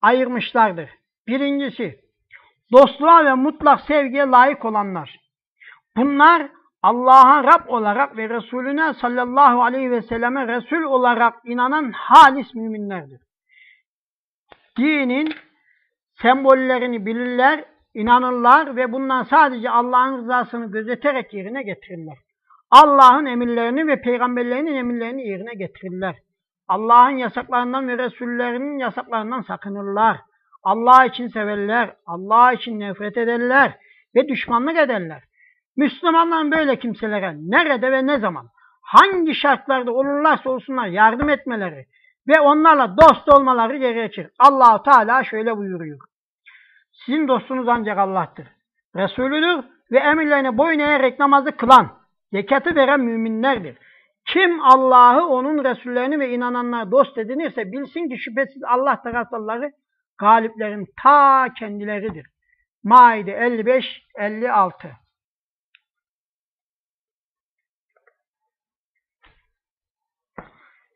ayırmışlardır. Birincisi, dostluğa ve mutlak sevgiye layık olanlar. Bunlar Allah'a Rab olarak ve Resulüne sallallahu aleyhi ve selleme Resul olarak inanan halis müminlerdir. Dinin sembollerini bilirler, inanırlar ve bundan sadece Allah'ın rızasını gözeterek yerine getirirler. Allah'ın emirlerini ve peygamberlerinin emirlerini yerine getirirler. Allah'ın yasaklarından ve Resullerinin yasaklarından sakınırlar. Allah için severler, Allah için nefret ederler ve düşmanlık ederler. Müslümanların böyle kimselere nerede ve ne zaman, hangi şartlarda olurlarsa olsunlar yardım etmeleri ve onlarla dost olmaları gerekir. Allahu Teala şöyle buyuruyor. Sizin dostunuz ancak Allah'tır. Resulüdür ve emirlerine boyun eğerek namazı kılan, zekatı veren müminlerdir. Kim Allah'ı, onun Resullerini ve inananlara dost edinirse bilsin ki şüphesiz Allah taraftarları galiplerin ta kendileridir. Maide 55-56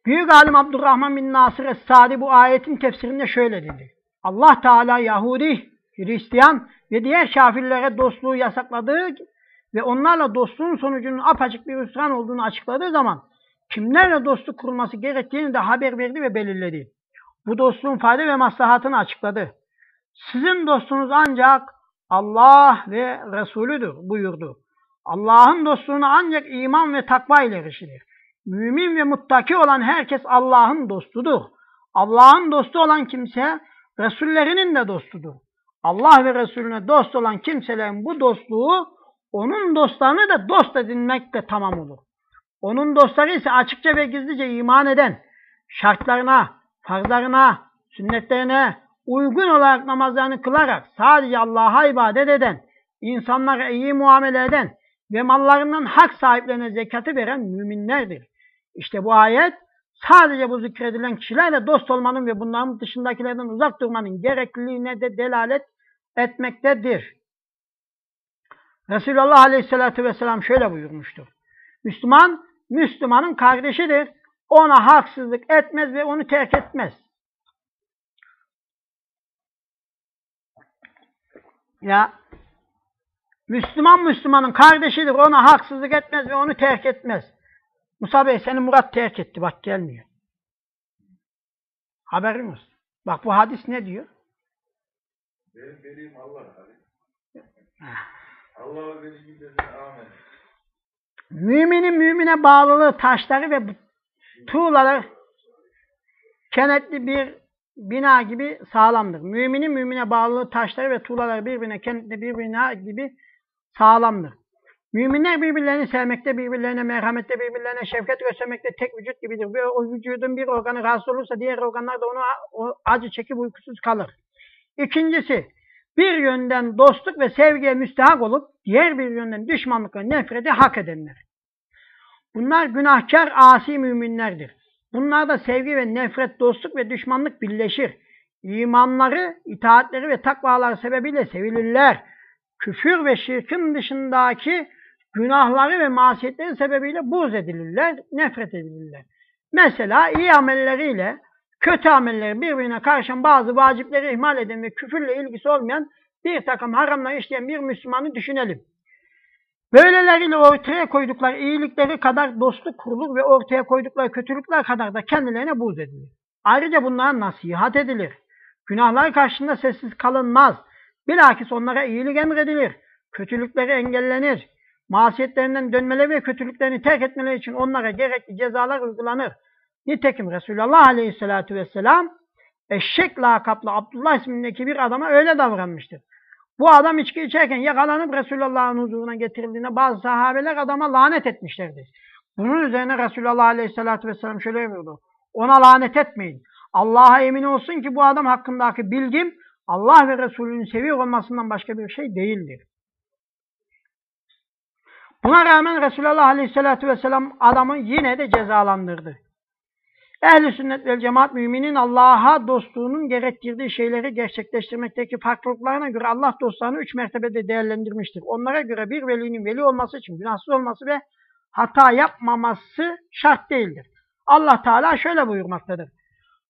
Büyük alim Abdurrahman bin Nasır Es-Sadi bu ayetin tefsirinde şöyle dedi. Allah Teala Yahudi, Hristiyan ve diğer kafirlere dostluğu yasakladığı ve onlarla dostluğun sonucunun apaçık bir hüsran olduğunu açıkladığı zaman kimlerle dostluk kurulması gerektiğini de haber verdi ve belirledi. Bu dostluğun fayda ve maslahatını açıkladı. Sizin dostunuz ancak Allah ve Resulüdür buyurdu. Allah'ın dostluğuna ancak iman ve takva ile erişilir. Mümin ve muttaki olan herkes Allah'ın dostudur. Allah'ın dostu olan kimse Resullerinin de dostudur. Allah ve Resulüne dost olan kimselerin bu dostluğu onun dostlarını da dost edinmekle tamam olur. Onun dostları ise açıkça ve gizlice iman eden, şartlarına, farzlarına, sünnetlerine uygun olarak namazlarını kılarak sadece Allah'a ibadet eden, insanlara iyi muamele eden ve mallarından hak sahiplerine zekatı veren müminlerdir. İşte bu ayet sadece bu zikredilen kişilerle dost olmanın ve bunların dışındakilerden uzak durmanın gerekliliğine de delalet etmektedir. Resulullah Aleyhisselatü Vesselam şöyle buyurmuştur. Müslüman, Müslümanın kardeşidir. Ona haksızlık etmez ve onu terk etmez. Ya Müslüman Müslümanın kardeşidir. Ona haksızlık etmez ve onu terk etmez. Musa Bey seni Murat terk etti. Bak gelmiyor. Haberin olsun. Bak bu hadis ne diyor? Benim vereyim Allah abi. Allah'a vereyim dedi. Amin. Müminin mümine bağlılığı taşları ve tuğlaları kenetli bir bina gibi sağlamdır. Müminin mümine bağlılığı taşları ve tuğlaları birbirine kenetli bir bina gibi sağlamdır. Müminler birbirlerini sevmekte, birbirlerine merhamette, birbirlerine şefkat göstermekte tek vücut gibidir. Bir, o vücudun bir organı rahatsız olursa diğer organlar da onu acı çekip uykusuz kalır. İkincisi, bir yönden dostluk ve sevgiye müstehak olup, diğer bir yönden düşmanlık ve nefreti hak edenler. Bunlar günahkar, asi müminlerdir. Bunlarda sevgi ve nefret, dostluk ve düşmanlık birleşir. İmanları, itaatleri ve takvaları sebebiyle sevilirler. Küfür ve şirkin dışındaki günahları ve masiyetleri sebebiyle buz edilirler, nefret edilirler. Mesela iyi amelleriyle kötü amelleri birbirine karışan bazı vacipleri ihmal eden ve küfürle ilgisi olmayan bir takım haramlar işleyen bir Müslümanı düşünelim. Böyleleriyle ortaya koydukları iyilikleri kadar dostluk kurulur ve ortaya koydukları kötülükler kadar da kendilerine buğz edilir. Ayrıca bunlara nasihat edilir. Günahlar karşısında sessiz kalınmaz. Bilakis onlara iyilik emredilir. Kötülükleri engellenir. Masiyetlerinden dönmeleri ve kötülüklerini terk etmeleri için onlara gerekli cezalar uygulanır. Nitekim Resulullah Aleyhisselatü Vesselam eşek lakaplı Abdullah ismindeki bir adama öyle davranmıştır. Bu adam içki içerken yakalanıp Resulullah'ın huzuruna getirildiğinde bazı sahabeler adama lanet etmişlerdi. Bunun üzerine Resulullah Aleyhisselatü Vesselam şöyle buyurdu. Ona lanet etmeyin. Allah'a emin olsun ki bu adam hakkındaki bilgim Allah ve Resulünün seviyor olmasından başka bir şey değildir. Buna rağmen Resulullah Aleyhisselatü Vesselam adamı yine de cezalandırdı. Ehl-i sünnet ve cemaat müminin Allah'a dostluğunun gerektirdiği şeyleri gerçekleştirmekteki farklılıklarına göre Allah dostlarını üç mertebede değerlendirmiştir. Onlara göre bir velinin veli olması için günahsız olması ve hata yapmaması şart değildir. Allah Teala şöyle buyurmaktadır.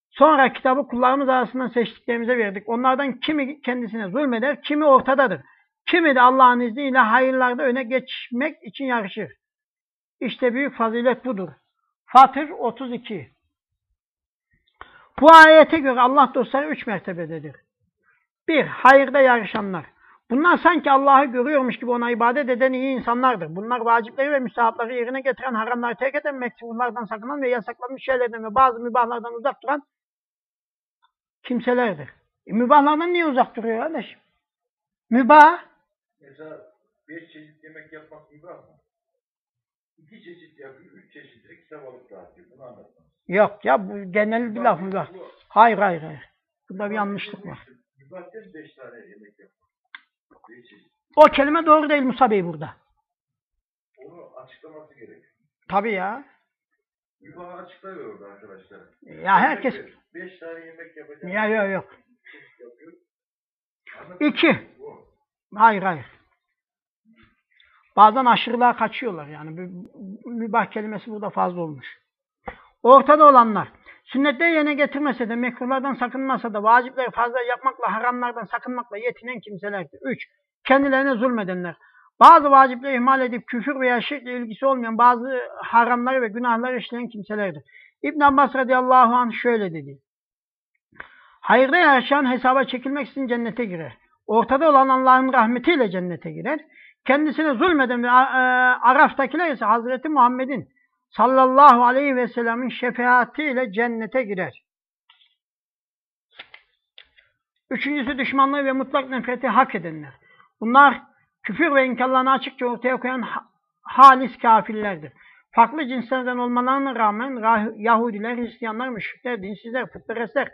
Sonra kitabı kullarımız arasından seçtiklerimize verdik. Onlardan kimi kendisine zulmeder, kimi ortadadır. Kimi de Allah'ın izniyle hayırlarda öne geçmek için yarışır. İşte büyük fazilet budur. Fatır 32 Bu ayete göre Allah dostları üç mertebededir. Bir, hayırda yarışanlar. Bunlar sanki Allah'ı görüyormuş gibi ona ibadet eden iyi insanlardır. Bunlar vacipleri ve müstahapları yerine getiren, haramları terk eden, mekruhlardan sakınan ve yasaklanmış şeylerden ve bazı mübahlardan uzak duran kimselerdir. E, mübahlardan niye uzak duruyor kardeşim? Mübah. Mesela beş çeşit yemek yapmak mübah mı? İki çeşit yapıyor, üç çeşitleri kitap alıp dağıtıyor. Bunu anlatmam. Yok ya bu genel bir laf mübah. Hayır hayır hayır. Burada bir yanlışlık var. Mübah değil beş tane yemek yapmak. Beş çeşit. O kelime doğru değil Musa Bey burada. Onu açıklaması gerekiyor. Tabii ya. Mübahı açıklar orada arkadaşlar. Ya herkes... Beş tane yemek yapacak. Ya yok yok. çeşit yapıyor. İki. Bu. Hayır hayır. Bazen aşırılığa kaçıyorlar yani. Mübah kelimesi burada fazla olmuş. Ortada olanlar. Sünnetleri yerine getirmese de, mekruhlardan sakınmasa da, vacipleri fazla yapmakla, haramlardan sakınmakla yetinen kimselerdir. 3. Kendilerine zulmedenler. Bazı vacipleri ihmal edip küfür veya şirkle ilgisi olmayan bazı haramları ve günahları işleyen kimselerdir. İbn Abbas radıyallahu anh şöyle dedi. Hayırda yaşayan hesaba çekilmek için cennete girer. Ortada olan Allah'ın rahmetiyle cennete girer. Kendisine zulmeden ve e, Araf'takiler ise Hazreti Muhammed'in sallallahu aleyhi ve sellemin şefaatiyle cennete girer. Üçüncüsü düşmanlığı ve mutlak nefreti hak edenler. Bunlar küfür ve inkarlarını açıkça ortaya koyan ha- halis kafirlerdir. Farklı cinslerden olmalarına rağmen Yahudiler, Hristiyanlar, müşrikler, dinsizler, putperestler,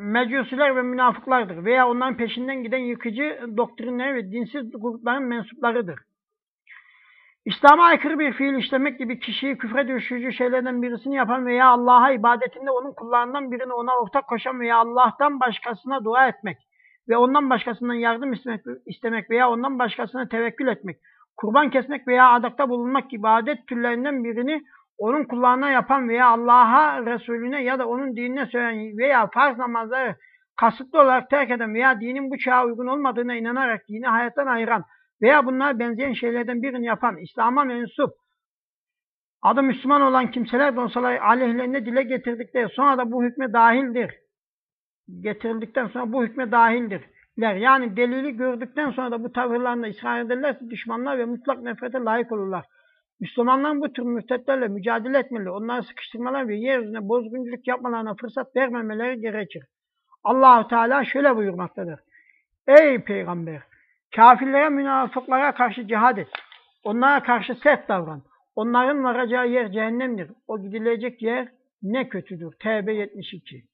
mecusiler ve münafıklardır veya onların peşinden giden yıkıcı doktrinler ve dinsiz grupların mensuplarıdır. İslam'a aykırı bir fiil işlemek gibi kişiyi küfre düşürücü şeylerden birisini yapan veya Allah'a ibadetinde onun kullarından birini ona ortak koşan veya Allah'tan başkasına dua etmek ve ondan başkasından yardım istemek, istemek veya ondan başkasına tevekkül etmek, kurban kesmek veya adakta bulunmak gibi adet türlerinden birini onun kullarına yapan veya Allah'a, Resulüne ya da onun dinine söyleyen veya farz namazları kasıtlı olarak terk eden veya dinin bu çağa uygun olmadığına inanarak dini hayattan ayıran veya bunlara benzeyen şeylerden birini yapan, İslam'a mensup, adı Müslüman olan kimseler de olsalar aleyhlerine dile getirdikleri sonra da bu hükme dahildir. Getirildikten sonra bu hükme dahildir. Yani delili gördükten sonra da bu tavırlarında ısrar ederlerse düşmanlar ve mutlak nefrete layık olurlar. Müslümanların bu tür mürtetlerle mücadele etmeli, onları sıkıştırmalar ve yeryüzüne bozgunculuk yapmalarına fırsat vermemeleri gerekir. Allahu Teala şöyle buyurmaktadır. Ey peygamber! Kafirlere, münafıklara karşı cihad et. Onlara karşı sert davran. Onların varacağı yer cehennemdir. O gidilecek yer ne kötüdür. Tevbe 72.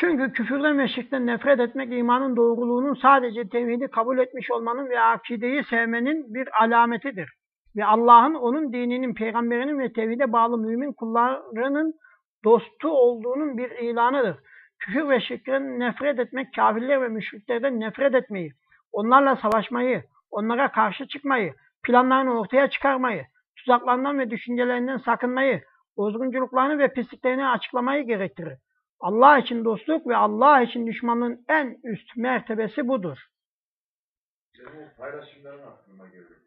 Çünkü küfürden ve şirkten nefret etmek imanın doğruluğunun sadece tevhidi kabul etmiş olmanın ve akideyi sevmenin bir alametidir. Ve Allah'ın onun dininin, peygamberinin ve tevhide bağlı mümin kullarının dostu olduğunun bir ilanıdır. Küfür ve şirkten nefret etmek, kafirler ve müşriklerden nefret etmeyi, onlarla savaşmayı, onlara karşı çıkmayı, planlarını ortaya çıkarmayı, tuzaklarından ve düşüncelerinden sakınmayı, bozgunculuklarını ve pisliklerini açıklamayı gerektirir. Allah için dostluk ve Allah için düşmanlığın en üst mertebesi budur. Senin paylaşımların aklıma geliyor.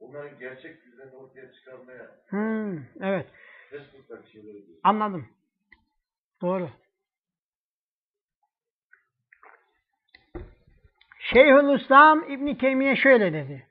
Onların gerçek yüzlerini ortaya çıkarmaya Hmm, evet, Facebook'ta bir şeyler diyor. anladım. Doğru. Şeyhülislam İbn Teymiye şöyle dedi.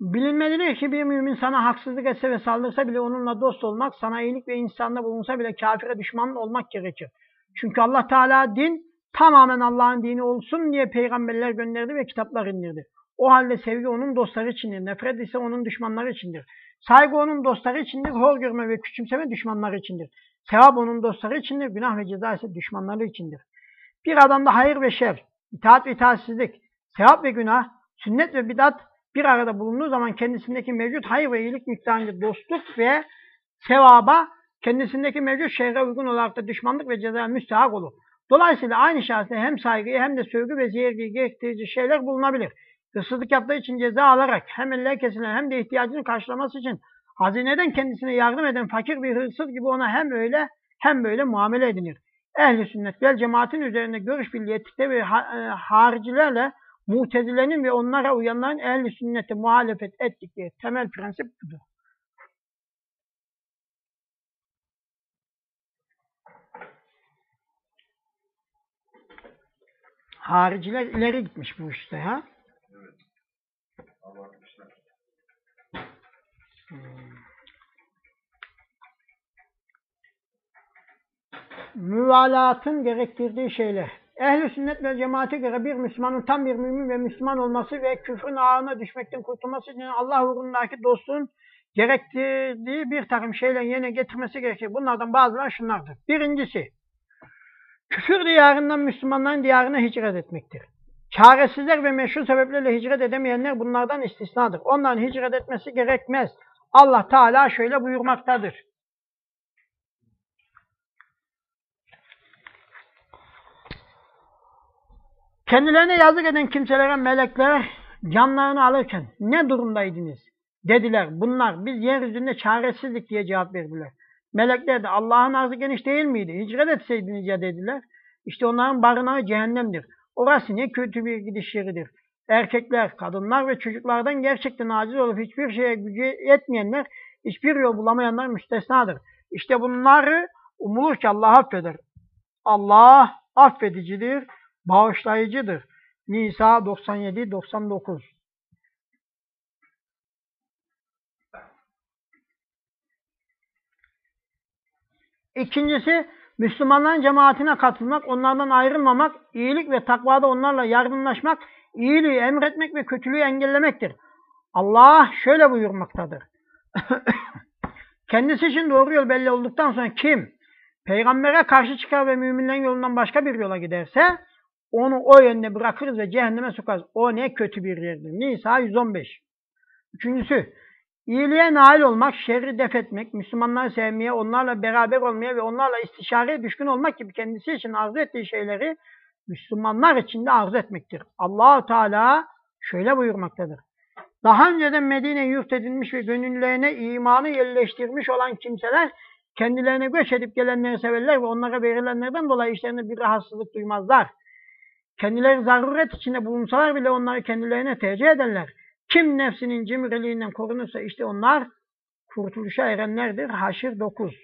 Bilinmelidir ki bir mümin sana haksızlık etse ve saldırsa bile onunla dost olmak, sana iyilik ve insanda bulunsa bile kafire düşman olmak gerekir. Çünkü Allah Teala din tamamen Allah'ın dini olsun diye peygamberler gönderdi ve kitaplar indirdi. O halde sevgi onun dostları içindir, nefret ise onun düşmanları içindir. Saygı onun dostları içindir, hor görme ve küçümseme düşmanları içindir. Sevap onun dostları içindir, günah ve ceza ise düşmanları içindir. Bir adamda hayır ve şer, itaat ve itaatsizlik, sevap ve günah, sünnet ve bidat bir arada bulunduğu zaman kendisindeki mevcut hayır ve iyilik miktarınca dostluk ve sevaba, kendisindeki mevcut şerre uygun olarak da düşmanlık ve cezaya müstahak olur. Dolayısıyla aynı şahsında hem saygıyı hem de sövgü ve zehirliği gerektirici şeyler bulunabilir. Hırsızlık yaptığı için ceza alarak hem eller kesilen hem de ihtiyacını karşılaması için hazineden kendisine yardım eden fakir bir hırsız gibi ona hem öyle hem böyle muamele edilir. Ehli sünnet vel cemaatin üzerinde görüş birliği ettikleri e, haricilerle mutezilenin ve onlara uyanların ehli sünnete muhalefet ettikleri temel prensip budur. Hariciler ileri gitmiş bu işte ha. Abartmışlar. müvalatın gerektirdiği şeyler. Ehli sünnet ve cemaate göre bir Müslümanın tam bir mümin ve Müslüman olması ve küfrün ağına düşmekten kurtulması için Allah uğrundaki dostluğun gerektirdiği bir takım şeyler yerine getirmesi gerekir. Bunlardan bazıları şunlardır. Birincisi, küfür diyarından Müslümanların diyarına hicret etmektir. Çaresizler ve meşru sebeplerle hicret edemeyenler bunlardan istisnadır. Onların hicret etmesi gerekmez. Allah Teala şöyle buyurmaktadır. Kendilerine yazık eden kimselere melekler canlarını alırken ne durumdaydınız? Dediler. Bunlar biz yeryüzünde çaresizlik diye cevap verdiler. Melekler de Allah'ın arzı geniş değil miydi? Hicret etseydiniz ya dediler. İşte onların barınağı cehennemdir. Orası ne kötü bir gidiş yeridir. Erkekler, kadınlar ve çocuklardan gerçekten aciz olup hiçbir şeye gücü yetmeyenler, hiçbir yol bulamayanlar müstesnadır. İşte bunları umulur ki Allah affeder. Allah affedicidir, bağışlayıcıdır. Nisa 97-99 İkincisi, Müslümanların cemaatine katılmak, onlardan ayrılmamak, iyilik ve takvada onlarla yardımlaşmak, iyiliği emretmek ve kötülüğü engellemektir. Allah şöyle buyurmaktadır. Kendisi için doğru yol belli olduktan sonra kim peygambere karşı çıkar ve müminlerin yolundan başka bir yola giderse onu o yönde bırakırız ve cehenneme sokarız. O ne kötü bir yerdir. Nisa 115. Üçüncüsü, iyiliğe nail olmak, şerri def etmek, Müslümanları sevmeye, onlarla beraber olmaya ve onlarla istişareye düşkün olmak gibi kendisi için arzu ettiği şeyleri Müslümanlar için de arzu etmektir. allah Teala şöyle buyurmaktadır. Daha önceden Medine yurt edinmiş ve gönüllerine imanı yerleştirmiş olan kimseler kendilerine göç edip gelenleri severler ve onlara verilenlerden dolayı işlerinde bir rahatsızlık duymazlar. Kendileri zaruret içinde bulunsalar bile onları kendilerine tercih ederler. Kim nefsinin cimriliğinden korunursa işte onlar kurtuluşa erenlerdir. Haşir 9.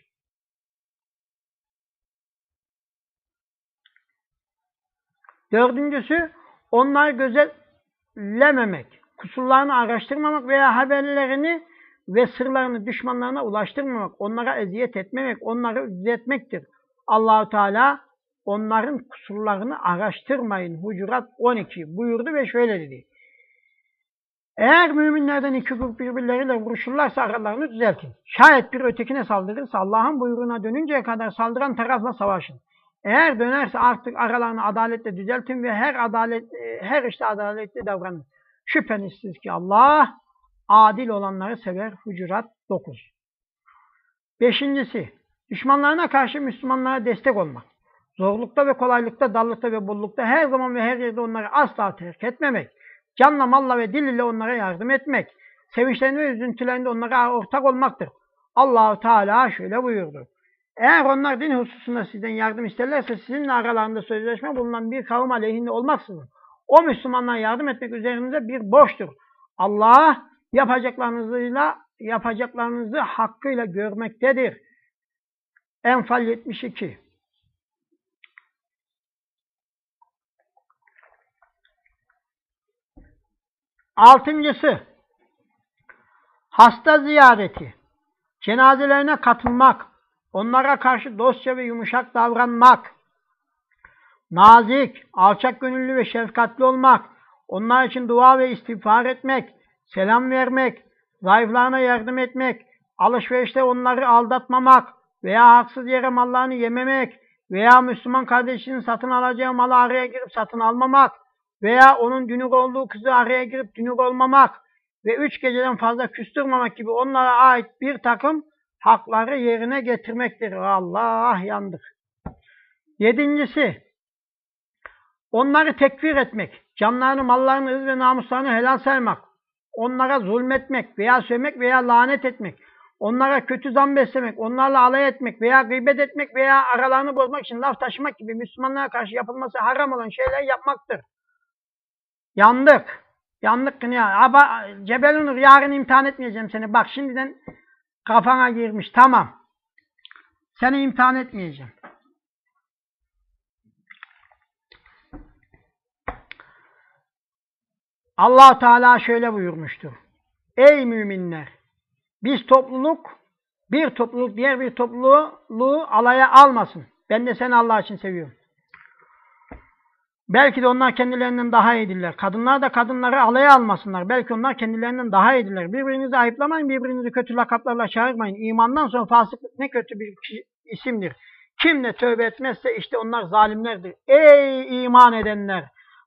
Dördüncüsü onlar gözetlememek, kusurlarını araştırmamak veya haberlerini ve sırlarını düşmanlarına ulaştırmamak, onlara eziyet etmemek, onları düzeltmektir. Allahu Teala onların kusurlarını araştırmayın. Hucurat 12 buyurdu ve şöyle dedi. Eğer müminlerden iki grup birbirleriyle vuruşurlarsa aralarını düzeltin. Şayet bir ötekine saldırırsa Allah'ın buyruğuna dönünceye kadar saldıran tarafla savaşın. Eğer dönerse artık aralarını adaletle düzeltin ve her adalet her işte adaletli davranın. Şüphenizsiz ki Allah adil olanları sever. Hucurat 9. Beşincisi, düşmanlarına karşı Müslümanlara destek olmak. Zorlukta ve kolaylıkta, dallıkta ve bollukta her zaman ve her yerde onları asla terk etmemek. Canla, malla ve dil ile onlara yardım etmek. sevinçlerinde ve üzüntülerinde onlara ortak olmaktır. Allahu Teala şöyle buyurdu. Eğer onlar din hususunda sizden yardım isterlerse sizinle aralarında sözleşme bulunan bir kavim aleyhinde olmaksızın o Müslümanlara yardım etmek üzerinize bir borçtur. Allah yapacaklarınızla yapacaklarınızı hakkıyla görmektedir. Enfal 72 Altıncısı hasta ziyareti, cenazelerine katılmak, onlara karşı dostça ve yumuşak davranmak, nazik, alçak gönüllü ve şefkatli olmak, onlar için dua ve istiğfar etmek, selam vermek, zayıflarına yardım etmek, alışverişte onları aldatmamak veya haksız yere mallarını yememek veya Müslüman kardeşinin satın alacağı malı araya girip satın almamak veya onun dünür olduğu kızı araya girip dünür olmamak ve üç geceden fazla küstürmemek gibi onlara ait bir takım hakları yerine getirmektir. Allah yandık. Yedincisi, onları tekfir etmek, canlarını, mallarını, ız ve namuslarını helal saymak, onlara zulmetmek veya sövmek veya lanet etmek, onlara kötü zan beslemek, onlarla alay etmek veya gıybet etmek veya aralarını bozmak için laf taşımak gibi Müslümanlara karşı yapılması haram olan şeyler yapmaktır. Yandık. Yandık ya. Aba, Cebelunur yarın imtihan etmeyeceğim seni. Bak şimdiden kafana girmiş. Tamam. Seni imtihan etmeyeceğim. allah Teala şöyle buyurmuştur. Ey müminler! Biz topluluk, bir topluluk diğer bir topluluğu alaya almasın. Ben de seni Allah için seviyorum. Belki de onlar kendilerinden daha iyidirler. Kadınlar da kadınları alaya almasınlar. Belki onlar kendilerinden daha iyidirler. Birbirinizi ayıplamayın, birbirinizi kötü lakaplarla çağırmayın. İmandan sonra fasıklık ne kötü bir isimdir. Kim de tövbe etmezse işte onlar zalimlerdir. Ey iman edenler!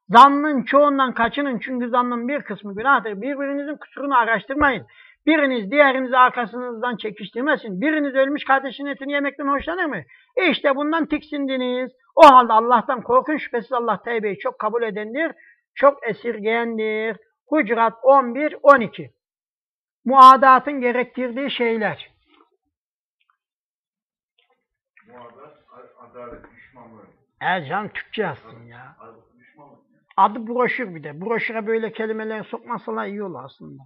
Zannın çoğundan kaçının çünkü zannın bir kısmı günahtır. Birbirinizin kusurunu araştırmayın. Biriniz diğerinizi arkasınızdan çekiştirmesin. Biriniz ölmüş kardeşin etini yemekten hoşlanır mı? E işte bundan tiksindiniz. O halde Allah'tan korkun şüphesiz Allah tevbeyi çok kabul edendir, çok esirgeyendir. Hucurat 11-12 Muadatın gerektirdiği şeyler. Muadat, adalet, düşmanlığı. Ercan Türkçe yazsın ya. Adı broşür bir de. Broşüre böyle kelimeler sokmasalar iyi olur aslında.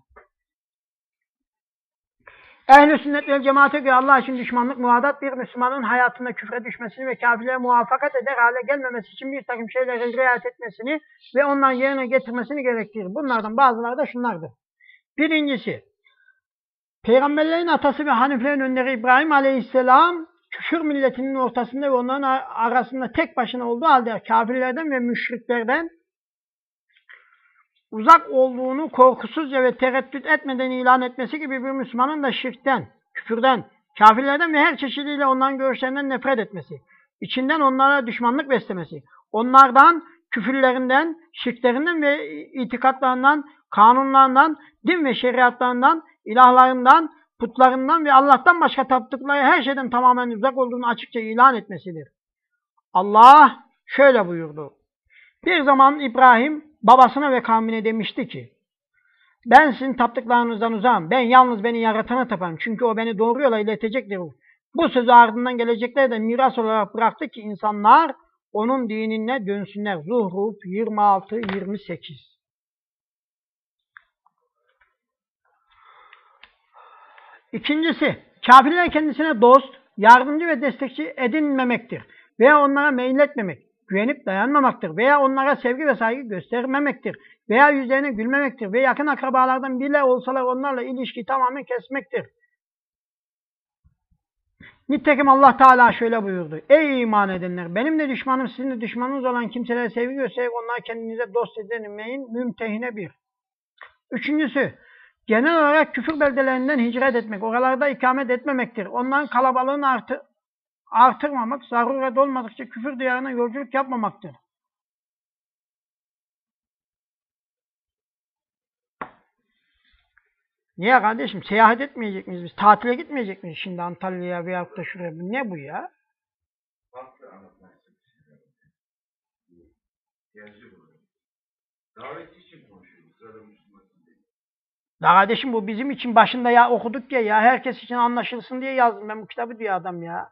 Ehl-i sünnet ve cemaate göre Allah için düşmanlık muadat bir Müslümanın hayatında küfre düşmesini ve kafirlere muvaffakat eder hale gelmemesi için bir takım şeyleri riayet etmesini ve ondan yerine getirmesini gerektirir. Bunlardan bazıları da şunlardır. Birincisi, Peygamberlerin atası ve Haniflerin önderi İbrahim Aleyhisselam küfür milletinin ortasında ve onların arasında tek başına olduğu halde kafirlerden ve müşriklerden uzak olduğunu korkusuzca ve tereddüt etmeden ilan etmesi gibi bir Müslümanın da şirkten, küfürden, kafirlerden ve her çeşidiyle onların görüşlerinden nefret etmesi, içinden onlara düşmanlık beslemesi, onlardan, küfürlerinden, şirklerinden ve itikatlarından, kanunlarından, din ve şeriatlarından, ilahlarından, putlarından ve Allah'tan başka taptıkları her şeyden tamamen uzak olduğunu açıkça ilan etmesidir. Allah şöyle buyurdu. Bir zaman İbrahim babasına ve kavmine demişti ki, ben sizin taptıklarınızdan uzağım. Ben yalnız beni yaratana taparım. Çünkü o beni doğru yola iletecektir. Bu sözü ardından gelecekler de miras olarak bıraktı ki insanlar onun dinine dönsünler. Zuhruf 26-28 İkincisi, kafirler kendisine dost, yardımcı ve destekçi edinmemektir. Veya onlara meyletmemek güvenip dayanmamaktır veya onlara sevgi ve saygı göstermemektir veya yüzlerine gülmemektir ve yakın akrabalardan bile olsalar onlarla ilişki tamamen kesmektir. Nitekim Allah Teala şöyle buyurdu. Ey iman edenler! Benim de düşmanım, sizin de düşmanınız olan kimselere sevgi göstererek onları kendinize dost edinmeyin. Mümtehine bir. Üçüncüsü, genel olarak küfür beldelerinden hicret etmek, oralarda ikamet etmemektir. Onların kalabalığını artı, artırmamak, zaruret olmadıkça küfür diyarına yolculuk yapmamaktır. Niye kardeşim? Seyahat etmeyecek miyiz biz? Tatile gitmeyecek miyiz şimdi Antalya'ya veyahut da şuraya? Ne bu ya? Davetçi için konuşuyoruz. Ya kardeşim bu bizim için başında ya okuduk ya ya herkes için anlaşılsın diye yazdım ben bu kitabı diyor adam ya.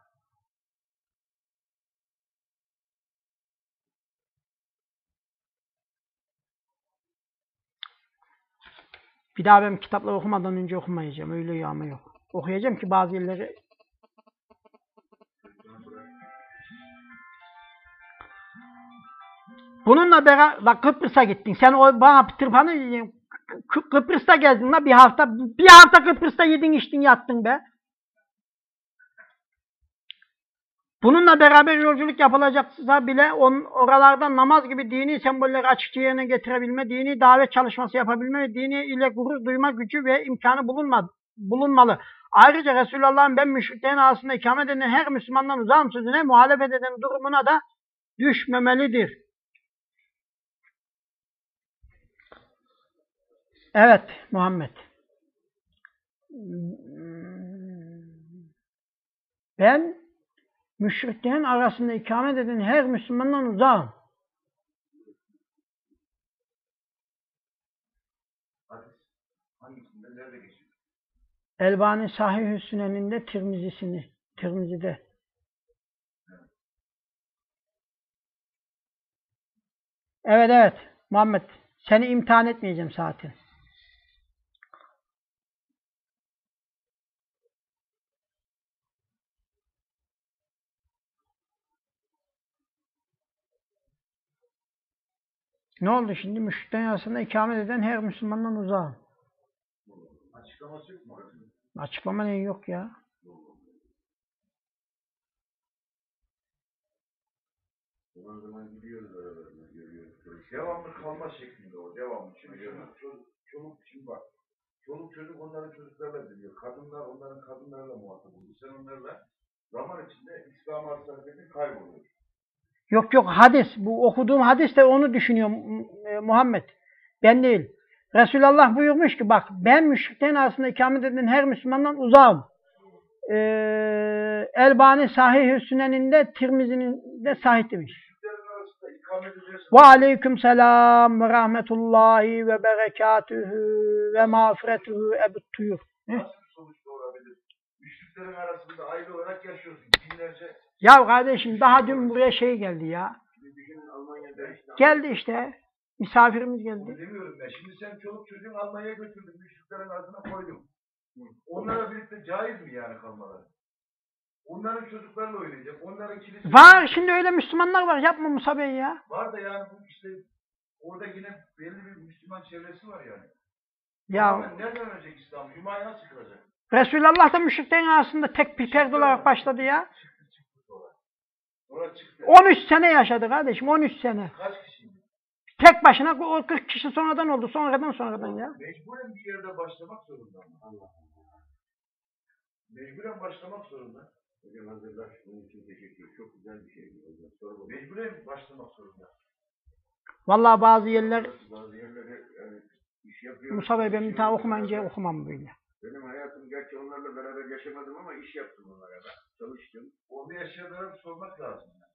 Bir daha ben kitapları okumadan önce okumayacağım. Öyle yağma yok. Okuyacağım ki bazı yerleri Bununla beraber bak Kıbrıs'a gittin. Sen o bana tırpanı Kı- Kıbrıs'ta gezdin la bir hafta. Bir hafta Kıbrıs'ta yedin içtin yattın be. Bununla beraber yolculuk yapılacaksa bile on, oralarda namaz gibi dini sembolleri açıkça yerine getirebilme, dini davet çalışması yapabilme ve dini ile gurur duyma gücü ve imkanı bulunma, bulunmalı. Ayrıca Resulullah'ın ben müşriklerin arasında ikamet eden her Müslümandan uzağım sözüne muhalefet eden durumuna da düşmemelidir. Evet Muhammed. Ben müşriklerin arasında ikamet eden her Müslümandan uzağım. Elbani Sahih-i Tirmizisini, Tirmizi'de. Evet evet Muhammed. Seni imtihan etmeyeceğim zaten. Ne oldu şimdi? Müşriklerin arasında ikamet eden her Müslümandan uzağım. Açıklaması yok mu? Açıklama ne yok ya? Zaman zaman gidiyoruz aralarına, görüyoruz. Devamlı kalma şeklinde o, devamlı. Şimdi çocuk, çocuk, çoluk, şimdi bak. Çoluk çocuk onların çocuklarla biliyor. Kadınlar onların kadınlarla muhatap oluyor. Sen onlarla zaman içinde İslam hassasiyetin kayboluyor. Yok yok hadis. Bu okuduğum hadis de onu düşünüyor e, Muhammed. Ben değil. Resulullah buyurmuş ki bak ben müşriklerin arasında ikamet eden her Müslümandan uzağım. Ee, Elbani Sahih-i Sünen'inde Tirmizi'nin de sahih demiş. Ve aleyküm selam ve rahmetullahi ve berekatühü ve mağfiretühü ebu tuyur. Müşriklerin arasında ayrı olarak yaşıyorsun. Binlerce Ya kardeşim daha dün buraya şey geldi ya. işte. Geldi işte. Misafirimiz Onu geldi. demiyorum ben. Şimdi sen çoluk çocuğun Almanya'ya götürdün. Müşriklerin arasına koydun. Onlara birlikte caiz mi yani kalmaları? Onların çocuklarla oynayacak. Onların kilisi Var şimdi öyle Müslümanlar var. Yapma Musa Bey ya. Var da yani bu işte orada yine belli bir Müslüman çevresi var yani. Ya Ama nereden ölecek İslam? Hümayun nasıl kılacak? Resulullah da müşriklerin arasında tek bir perde olarak başladı ya. Çıktı çıktı sonra. Sonra çıktı. 13 sene yaşadı kardeşim 13 sene. Kaç kişi? Tek başına o 40 kişi sonradan oldu. Sonradan sonradan ya. Mecburen bir yerde başlamak zorunda? Allah Mecburen başlamak zorunda. Hocam hazırlar. Bunun için teşekkür ederim. Çok güzel bir şey. Mecburen başlamak zorunda. Vallahi bazı yerler Bazı yerlere yani iş yapıyorum. Musa Bey ben bir daha okumayınca okumam böyle. Benim hayatım gerçi onlarla beraber yaşamadım ama iş yaptım onlara da. Çalıştım. Orada yaşayanlara sormak lazım. Yani.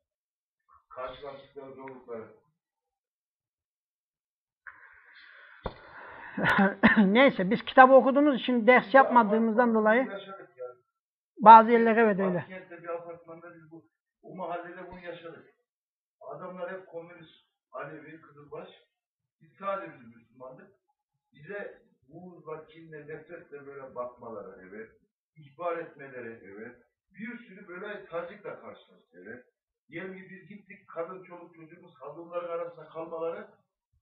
Karşılaştıkları zorlukları. Neyse biz kitabı okuduğumuz için ders yapmadığımızdan dolayı bazı yerler evet öyle. Askent'te bir apartmanda biz bu, bu mahallede bunu yaşadık. Adamlar hep komünist, Alevi, Kızılbaş. Biz sadece Müslümandık. Bize buğzla, kinle, nefretle böyle bakmaları, evet. ihbar etmeleri, evet. Bir sürü böyle tacikle karşılaştık, evet. Diyelim ki biz gittik, kadın, çoluk, çocuğumuz kadınların arasında kalmaları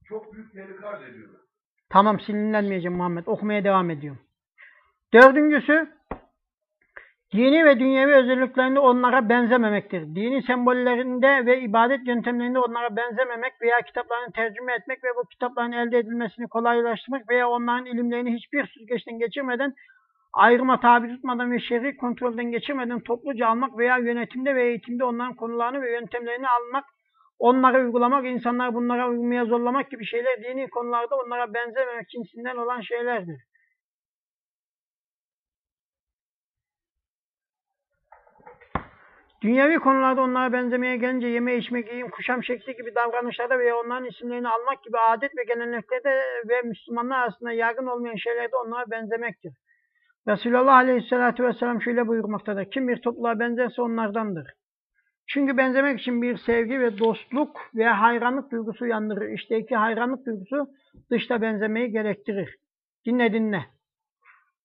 çok büyük tehlike arz ediyordu. Tamam sinirlenmeyeceğim Muhammed. Okumaya devam ediyorum. Dördüncüsü dini ve dünyevi özelliklerinde onlara benzememektir. Dini sembollerinde ve ibadet yöntemlerinde onlara benzememek veya kitaplarını tercüme etmek ve bu kitapların elde edilmesini kolaylaştırmak veya onların ilimlerini hiçbir süzgeçten geçirmeden ayrıma tabi tutmadan ve şer'i kontrolden geçirmeden topluca almak veya yönetimde ve eğitimde onların konularını ve yöntemlerini almak onları uygulamak, insanları bunlara uymaya zorlamak gibi şeyler dini konularda onlara benzememek cinsinden olan şeylerdir. Dünyevi konularda onlara benzemeye gelince yeme içme, giyim, kuşam şekli gibi davranışlarda veya onların isimlerini almak gibi adet ve geleneklerde ve Müslümanlar arasında yaygın olmayan şeylerde onlara benzemektir. Resulullah Aleyhisselatü Vesselam şöyle buyurmaktadır. Kim bir topluluğa benzerse onlardandır. Çünkü benzemek için bir sevgi ve dostluk ve hayranlık duygusu uyandırır. İşte iki hayranlık duygusu dışta benzemeyi gerektirir. Dinle dinle.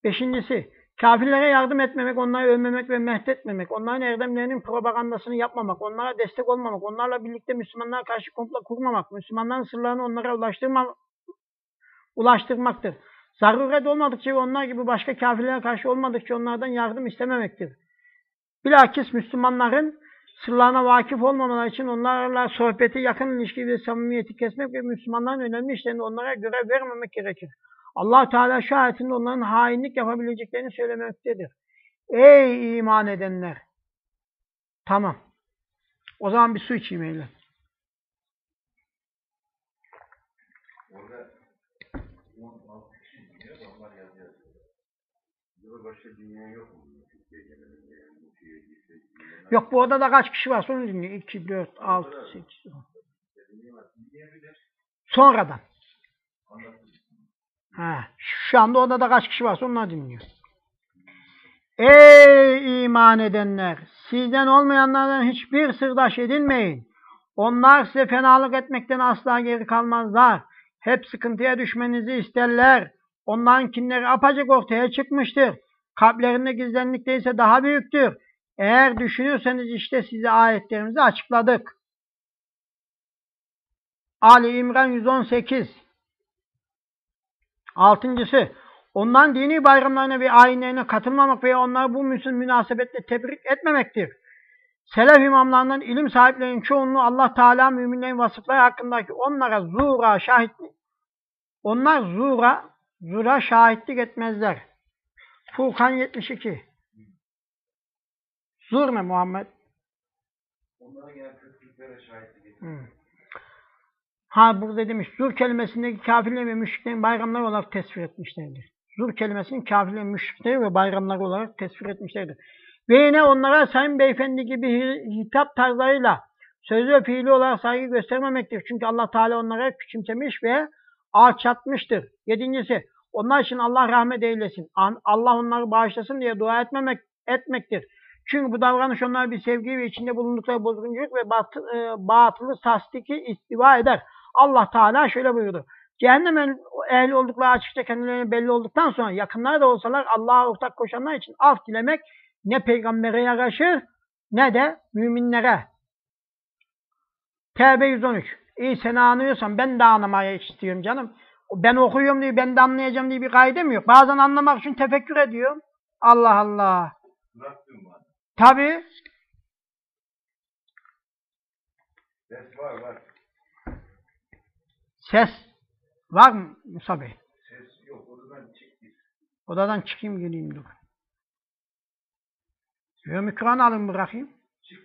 Beşincisi, kafirlere yardım etmemek, onları övmemek ve mehdetmemek, onların erdemlerinin propagandasını yapmamak, onlara destek olmamak, onlarla birlikte Müslümanlara karşı komplo kurmamak, Müslümanların sırlarını onlara ulaştırma, ulaştırmaktır. Zaruret olmadıkça ve onlar gibi başka kafirlere karşı olmadıkça onlardan yardım istememektir. Bilakis Müslümanların sırlarına vakıf olmamaları için onlarla sohbeti, yakın ilişkiyi ve samimiyeti kesmek ve Müslümanların önemli işlerini onlara göre vermemek gerekir. Allah Teala şu ayetinde onların hainlik yapabileceklerini söylemektedir. Ey iman edenler! Tamam. O zaman bir su içeyim eyle. Orada 16 kişi dinliyor da onlar yazıyor. Burada başka dünya yok bu odada kaç kişi var? Onu dinliyor. 2, 4, 6, 8, 10. Dinleyemez. Dinleyebilir. Sonradan. Anlatın. Ha, şu anda odada kaç kişi varsa onlar dinliyor. Ey iman edenler! Sizden olmayanlardan hiçbir sırdaş edinmeyin. Onlar size fenalık etmekten asla geri kalmazlar. Hep sıkıntıya düşmenizi isterler. Onların kinleri apacık ortaya çıkmıştır. Kalplerinde gizlenlikte ise daha büyüktür. Eğer düşünürseniz işte size ayetlerimizi açıkladık. Ali İmran 118 Altıncısı, ondan dini bayramlarına ve ayinlerine katılmamak veya onları bu mü- münasebetle tebrik etmemektir. Selef imamlarından ilim sahiplerinin çoğunluğu Allah Teala müminlerin vasıfları hakkındaki onlara zura şahitlik onlar zura zura şahitlik etmezler. Furkan 72 Zur ne Muhammed? Onlara gelen kötülüklere şahitlik edin. Hı. Ha burada demiş zur kelimesindeki kafirlerin ve müşriklerin bayramları olarak tesvir etmişlerdir. Zur kelimesini kafirlerin, müşrikleri ve bayramları olarak tesvir etmişlerdir. Ve yine onlara sayın beyefendi gibi hi- hitap tarzlarıyla sözlü ve fiili olarak saygı göstermemektir. Çünkü Allah Teala onlara küçümsemiş ve alçatmıştır. Yedincisi, onlar için Allah rahmet eylesin. Allah onları bağışlasın diye dua etmemek etmektir. Çünkü bu davranış onlara bir sevgi ve içinde bulundukları bozgunculuk ve batı, e, batılı tasdiki istiva eder. Allah Teala şöyle buyurdu. Cehennem ehli oldukları açıkça kendilerine belli olduktan sonra yakınlar da olsalar Allah'a ortak koşanlar için af dilemek ne peygambere yaraşır ne de müminlere. Tevbe 113. İyi sen anlıyorsan ben de anlamaya istiyorum canım. Ben okuyorum diye ben de anlayacağım diye bir kaidem yok. Bazen anlamak için tefekkür ediyorum. Allah Allah. Ses var var. Ses var mı Musa Bey? Ses yok. Oradan çık git. Odadan çıkayım geleyim dur. Yo mikrofonu alın bırakayım. Çık.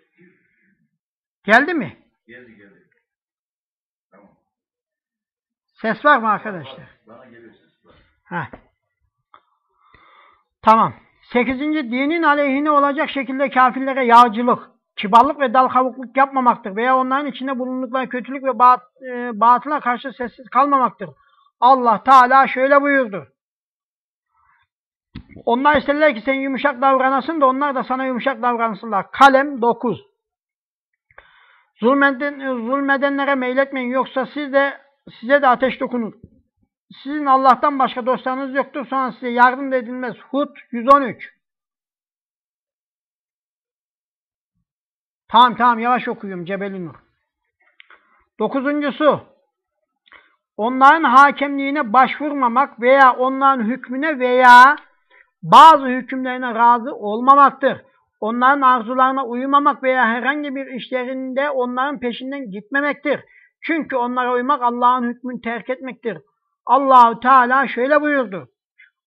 Geldi mi? Geldi geldi. Tamam. Ses var mı arkadaşlar? Bana geliyor ses var. Heh. Tamam. Sekizinci dinin aleyhine olacak şekilde kafirlere yağcılık, kibarlık ve dal kavukluk yapmamaktır veya onların içinde bulundukları kötülük ve bat, e, batıla karşı sessiz kalmamaktır. Allah Teala şöyle buyurdu. Onlar isterler ki sen yumuşak davranasın da onlar da sana yumuşak davransınlar. Kalem 9. Zulmeden, zulmedenlere meyletmeyin yoksa siz de size de ateş dokunur. Sizin Allah'tan başka dostlarınız yoktur. Sonra size yardım edilmez. Hud 113. Tamam tamam yavaş okuyorum Cebeli Nur. Dokuzuncusu. Onların hakemliğine başvurmamak veya onların hükmüne veya bazı hükümlerine razı olmamaktır. Onların arzularına uymamak veya herhangi bir işlerinde onların peşinden gitmemektir. Çünkü onlara uymak Allah'ın hükmünü terk etmektir. Allahu Teala şöyle buyurdu.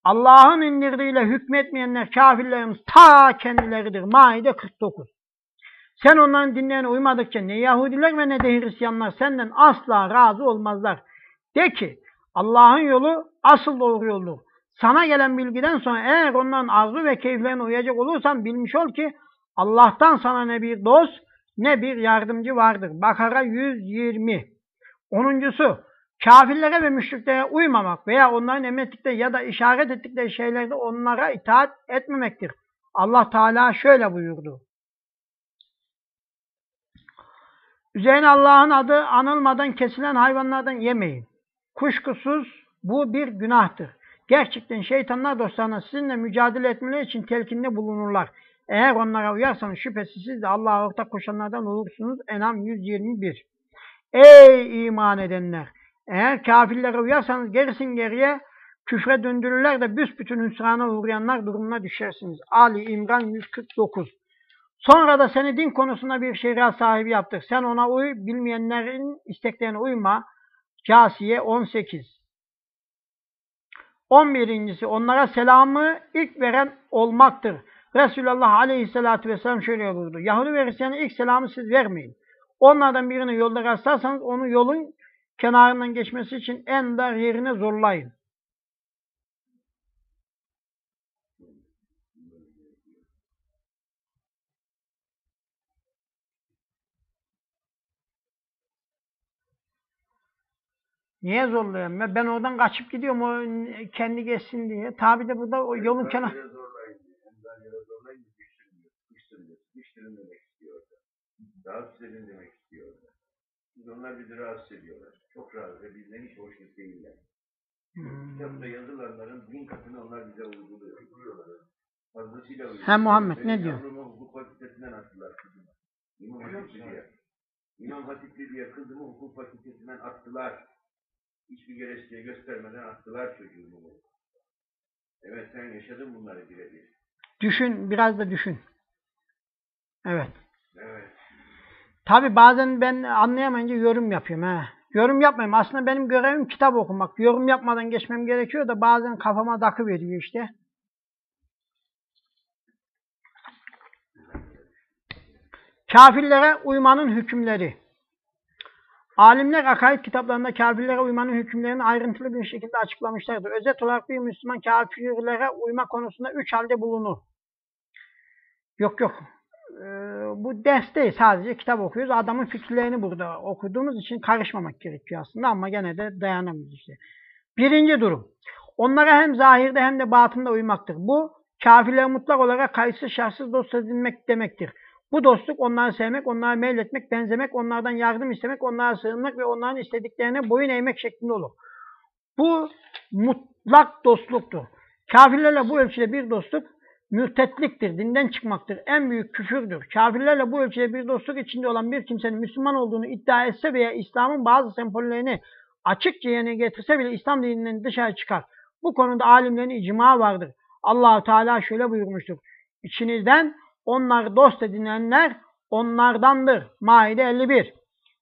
Allah'ın indirdiğiyle hükmetmeyenler kafirlerimiz ta kendileridir. Maide 49. Sen onların dinlerine uymadıkça ne Yahudiler ve ne de Hristiyanlar senden asla razı olmazlar. De ki Allah'ın yolu asıl doğru yoldur. Sana gelen bilgiden sonra eğer onların arzu ve keyiflerine uyacak olursan bilmiş ol ki Allah'tan sana ne bir dost ne bir yardımcı vardır. Bakara 120. Onuncusu, kafirlere ve müşriklere uymamak veya onların emrettikleri ya da işaret ettikleri şeylerde onlara itaat etmemektir. Allah Teala şöyle buyurdu. Üzerine Allah'ın adı anılmadan kesilen hayvanlardan yemeyin. Kuşkusuz bu bir günahtır. Gerçekten şeytanlar dostlarına sizinle mücadele etmeleri için telkinde bulunurlar. Eğer onlara uyarsanız şüphesiz siz de Allah'a ortak koşanlardan olursunuz. Enam 121 Ey iman edenler! Eğer kafirlere uyarsanız gerisin geriye küfre döndürürler de büsbütün hüsrana uğrayanlar durumuna düşersiniz. Ali İmran 149 Sonra da seni din konusunda bir şeriat sahibi yaptık. Sen ona uy, bilmeyenlerin isteklerine uyma. Casiye 18 11. Onlara selamı ilk veren olmaktır. Resulullah Aleyhisselatü Vesselam şöyle buyurdu. Yahudi ve Hristiyan'a ilk selamı siz vermeyin. Onlardan birini yolda rastlarsanız onu yolun kenarından geçmesi için en dar yerine zorlayın. Niye zorlayayım? Ben ben oradan kaçıp gidiyorum o kendi geçsin diye. Tabi de burada o yolun kenar. Hem zorlayın diyor, hem daha yere zorlayın diyor, güçtürün diyor. Güçtürün diyor. Güçtürün demek istiyor orada. Rahatsız edin demek istiyor orada. Biz onlar bizi rahatsız ediyorlar. Çok rahatsız ve bizden hiç hoşnut değiller. Hmm. Kitapta yazılanların bin katını onlar bize uyguluyor. Uyguluyorlar. Fazlasıyla uyguluyor. Ha, Muhammed, ne diyor? Yavrumu hukuk fakültesinden attılar. İmam Hatipli diye. İmam Hatipli diye kızımı hukuk fakültesinden attılar. Hiçbir gerekçe göstermeden attılar çocuğumu. Evet sen yaşadın bunları birebir. Düşün, biraz da düşün. Evet. Evet. Tabi bazen ben anlayamayınca yorum yapıyorum. He. Yorum yapmayayım. Aslında benim görevim kitap okumak. Yorum yapmadan geçmem gerekiyor da bazen kafama takı veriyor işte. Kafirlere uymanın hükümleri. Alimler akaid kitaplarında kafirlere uymanın hükümlerini ayrıntılı bir şekilde açıklamışlardır. Özet olarak bir Müslüman kafirlere uyma konusunda üç halde bulunur. Yok yok. Ee, bu ders değil. Sadece kitap okuyoruz. Adamın fikirlerini burada okuduğumuz için karışmamak gerekiyor aslında ama gene de dayanamıyoruz işte. Birinci durum. Onlara hem zahirde hem de batında uymaktır. Bu kafirlere mutlak olarak kayıtsız şartsız dost edinmek demektir. Bu dostluk onları sevmek, onlara meyletmek, benzemek, onlardan yardım istemek, onlara sığınmak ve onların istediklerine boyun eğmek şeklinde olur. Bu mutlak dostluktur. Kafirlerle bu ölçüde bir dostluk mürtetliktir, dinden çıkmaktır, en büyük küfürdür. Kafirlerle bu ölçüde bir dostluk içinde olan bir kimsenin Müslüman olduğunu iddia etse veya İslam'ın bazı sembollerini açıkça yerine getirse bile İslam dininden dışarı çıkar. Bu konuda alimlerin icma vardır. allah Teala şöyle buyurmuştur. İçinizden onlar dost edinenler onlardandır. Maide 51.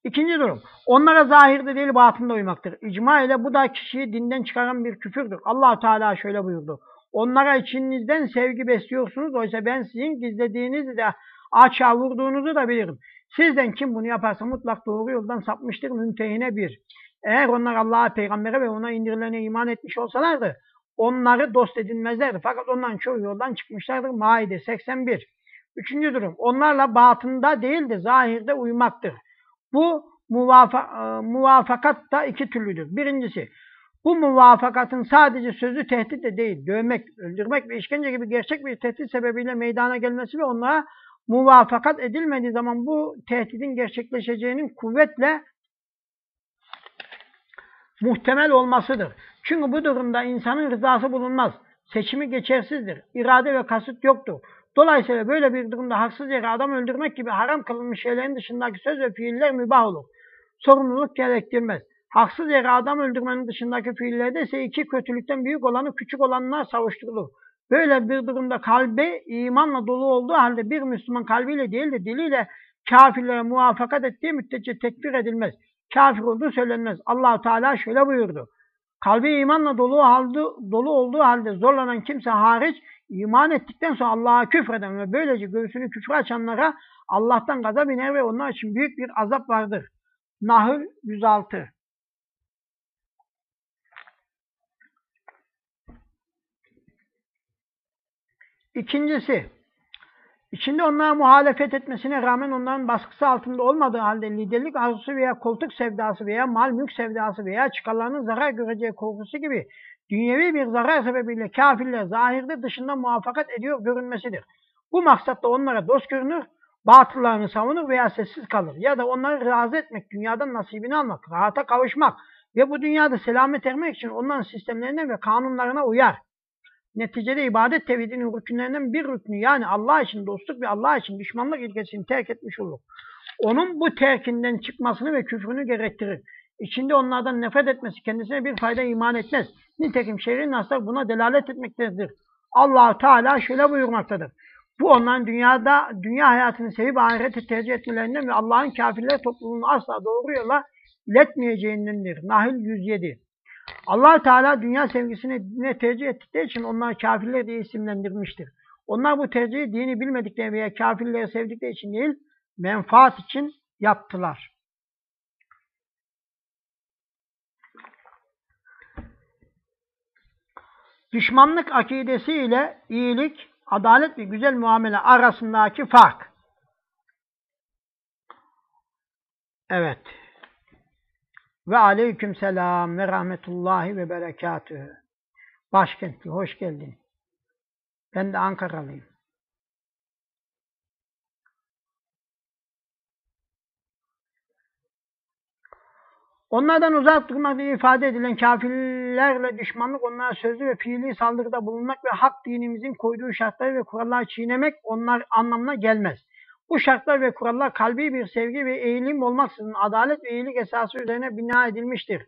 İkinci durum. Onlara zahirde değil batında uymaktır. İcma ile bu da kişiyi dinden çıkaran bir küfürdür. allah Teala şöyle buyurdu. Onlara içinizden sevgi besliyorsunuz. Oysa ben sizin gizlediğinizi de açığa vurduğunuzu da bilirim. Sizden kim bunu yaparsa mutlak doğru yoldan sapmıştır. Mümtehine bir. Eğer onlar Allah'a, peygambere ve ona indirilene iman etmiş olsalardı onları dost edinmezlerdi. Fakat onların çoğu yoldan çıkmışlardır. Maide 81. Üçüncü durum. Onlarla batında değil de zahirde uymaktır. Bu muvafa, e, muvafakat da iki türlüdür. Birincisi, bu muvafakatın sadece sözü tehdit de değil, dövmek, öldürmek ve işkence gibi gerçek bir tehdit sebebiyle meydana gelmesi ve onlara muvafakat edilmediği zaman bu tehditin gerçekleşeceğinin kuvvetle muhtemel olmasıdır. Çünkü bu durumda insanın rızası bulunmaz. Seçimi geçersizdir. İrade ve kasıt yoktur. Dolayısıyla böyle bir durumda haksız yere adam öldürmek gibi haram kılınmış şeylerin dışındaki söz ve fiiller mübah olur. Sorumluluk gerektirmez. Haksız yere adam öldürmenin dışındaki fiillerde ise iki kötülükten büyük olanı küçük olanlar savuşturulur. Böyle bir durumda kalbi imanla dolu olduğu halde bir Müslüman kalbiyle değil de diliyle kafirlere muvaffakat ettiği müddetçe tekfir edilmez. Kafir olduğu söylenmez. allah Teala şöyle buyurdu. Kalbi imanla dolu, halde, dolu olduğu halde zorlanan kimse hariç iman ettikten sonra Allah'a küfreden ve böylece göğsünü küfre açanlara Allah'tan gazap iner ve onlar için büyük bir azap vardır. Nahl 106 İkincisi, İçinde onlara muhalefet etmesine rağmen onların baskısı altında olmadığı halde liderlik arzusu veya koltuk sevdası veya mal mülk sevdası veya çıkarlarının zarar göreceği korkusu gibi dünyevi bir zarar sebebiyle kafirler zahirde dışında muvaffakat ediyor görünmesidir. Bu maksatla onlara dost görünür, batıllarını savunur veya sessiz kalır. Ya da onları razı etmek, dünyadan nasibini almak, rahata kavuşmak ve bu dünyada selamet ermek için onların sistemlerine ve kanunlarına uyar. Neticede ibadet tevhidinin rükünlerinden bir rüknü yani Allah için dostluk ve Allah için düşmanlık ilkesini terk etmiş olur. Onun bu terkinden çıkmasını ve küfrünü gerektirir. İçinde onlardan nefret etmesi kendisine bir fayda iman etmez. Nitekim şer'i naslar buna delalet etmektedir. allah Teala şöyle buyurmaktadır. Bu onların dünyada dünya hayatını sevip ahireti tercih etmelerinden ve Allah'ın kafirler topluluğunu asla doğru yola iletmeyeceğindendir. Nahil 107 allah Teala dünya sevgisini dine tercih ettikleri için onlar kafirler diye isimlendirmiştir. Onlar bu tercihi dini bilmedikleri veya kafirleri sevdikleri için değil, menfaat için yaptılar. Düşmanlık akidesi ile iyilik, adalet ve güzel muamele arasındaki fark. Evet. Ve aleyküm selam ve rahmetullahi ve berekatühü. Başkentli, hoş geldin. Ben de Ankaralıyım. Onlardan uzak durmak diye ifade edilen kafirlerle düşmanlık, onlara sözlü ve fiili saldırıda bulunmak ve hak dinimizin koyduğu şartları ve kuralları çiğnemek onlar anlamına gelmez. Bu şartlar ve kurallar kalbi bir sevgi ve eğilim olmaksızın adalet ve iyilik esası üzerine bina edilmiştir.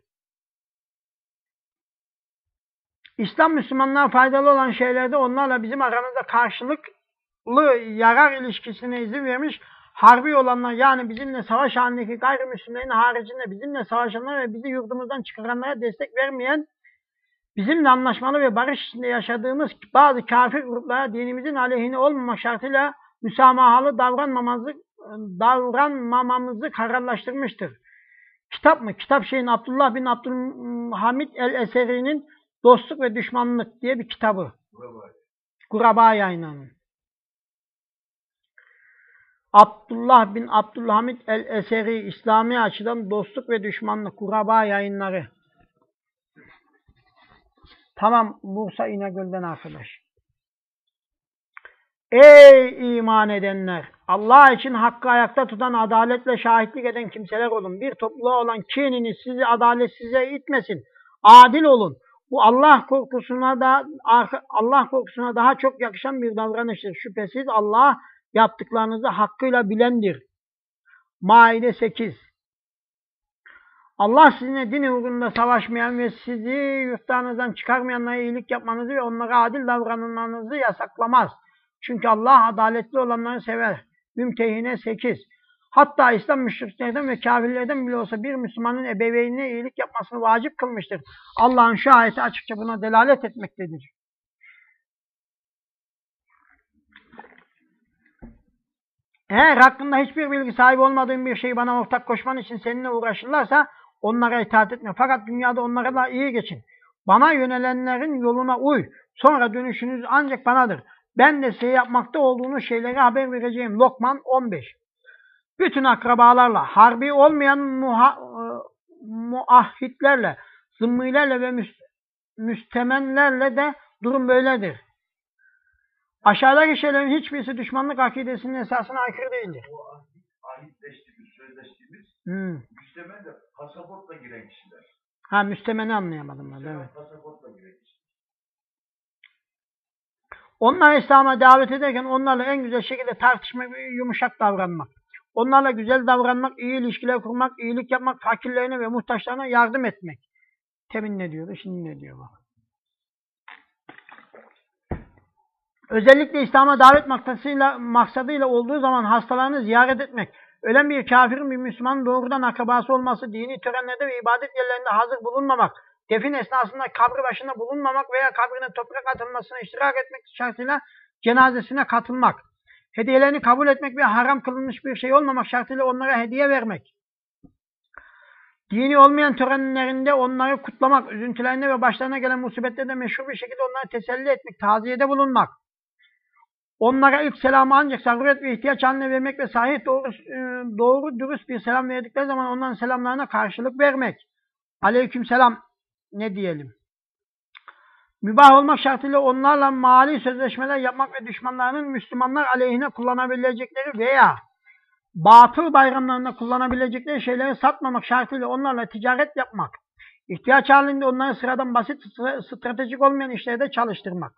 İslam Müslümanlara faydalı olan şeylerde onlarla bizim aramızda karşılıklı yarar ilişkisine izin vermiş, harbi olanlar yani bizimle savaş halindeki gayrimüslimlerin haricinde bizimle savaşanlar ve bizi yurdumuzdan çıkaranlara destek vermeyen, bizimle anlaşmalı ve barış içinde yaşadığımız bazı kafir gruplara dinimizin aleyhine olmamak şartıyla müsamahalı davranmamamızı, davranmamamızı kararlaştırmıştır. Kitap mı? Kitap şeyin Abdullah bin Abdülhamid el-Eseri'nin Dostluk ve Düşmanlık diye bir kitabı. Kuraba, Kuraba yayınlanın. Abdullah bin Abdülhamid el-Eseri İslami açıdan Dostluk ve Düşmanlık Kuraba yayınları. Tamam Bursa İnegöl'den arkadaş. Ey iman edenler! Allah için hakkı ayakta tutan, adaletle şahitlik eden kimseler olun. Bir topluluğa olan kininiz sizi adaletsize itmesin. Adil olun. Bu Allah korkusuna da Allah korkusuna daha çok yakışan bir davranıştır. Şüphesiz Allah yaptıklarınızı hakkıyla bilendir. Maide 8 Allah sizinle din uğrunda savaşmayan ve sizi yurtlarınızdan çıkarmayanlara iyilik yapmanızı ve onlara adil davranmanızı yasaklamaz. Çünkü Allah adaletli olanları sever. Mümtehine 8. Hatta İslam müşriklerden ve kafirlerden bile olsa bir Müslümanın ebeveynine iyilik yapmasını vacip kılmıştır. Allah'ın şu ayeti açıkça buna delalet etmektedir. Eğer hakkında hiçbir bilgi sahibi olmadığın bir şeyi bana ortak koşman için seninle uğraşırlarsa onlara itaat etme. Fakat dünyada onlara da iyi geçin. Bana yönelenlerin yoluna uy. Sonra dönüşünüz ancak banadır. Ben de size yapmakta olduğunuz şeyleri haber vereceğim. Lokman 15. Bütün akrabalarla, harbi olmayan muha, e, muahhitlerle, zımmilerle ve müstemenlerle de durum böyledir. Aşağıdaki şeylerin hiçbirisi düşmanlık akidesinin esasına aykırı değildir. O ahitleştiğimiz, sözleştiğimiz hmm. müstemen de pasaportla giren kişiler. Ha müstemeni anlayamadım ben. Evet. Pasaportla giren kişiler. Onları İslam'a davet ederken onlarla en güzel şekilde tartışmak yumuşak davranmak. Onlarla güzel davranmak, iyi ilişkiler kurmak, iyilik yapmak, fakirlerine ve muhtaçlarına yardım etmek. Temin ne diyordu, şimdi ne diyor bak. Özellikle İslam'a davet maksadıyla, maksadıyla olduğu zaman hastalarını ziyaret etmek, ölen bir kafirin bir Müslümanın doğrudan akrabası olması, dini törenlerde ve ibadet yerlerinde hazır bulunmamak, defin esnasında kabri başında bulunmamak veya kabrine toprak atılmasına iştirak etmek şartıyla cenazesine katılmak, hediyelerini kabul etmek ve haram kılınmış bir şey olmamak şartıyla onlara hediye vermek, dini olmayan törenlerinde onları kutlamak, üzüntülerinde ve başlarına gelen musibetlerde meşhur bir şekilde onları teselli etmek, taziyede bulunmak, Onlara ilk selamı ancak zaruret ve ihtiyaç haline vermek ve sahih doğru, e, doğru dürüst bir selam verdikleri zaman onların selamlarına karşılık vermek. Aleyküm selam ne diyelim. Mübah olmak şartıyla onlarla mali sözleşmeler yapmak ve düşmanlarının Müslümanlar aleyhine kullanabilecekleri veya batıl bayramlarında kullanabilecekleri şeyleri satmamak şartıyla onlarla ticaret yapmak. ihtiyaç halinde onları sıradan basit, stratejik olmayan işlerde çalıştırmak.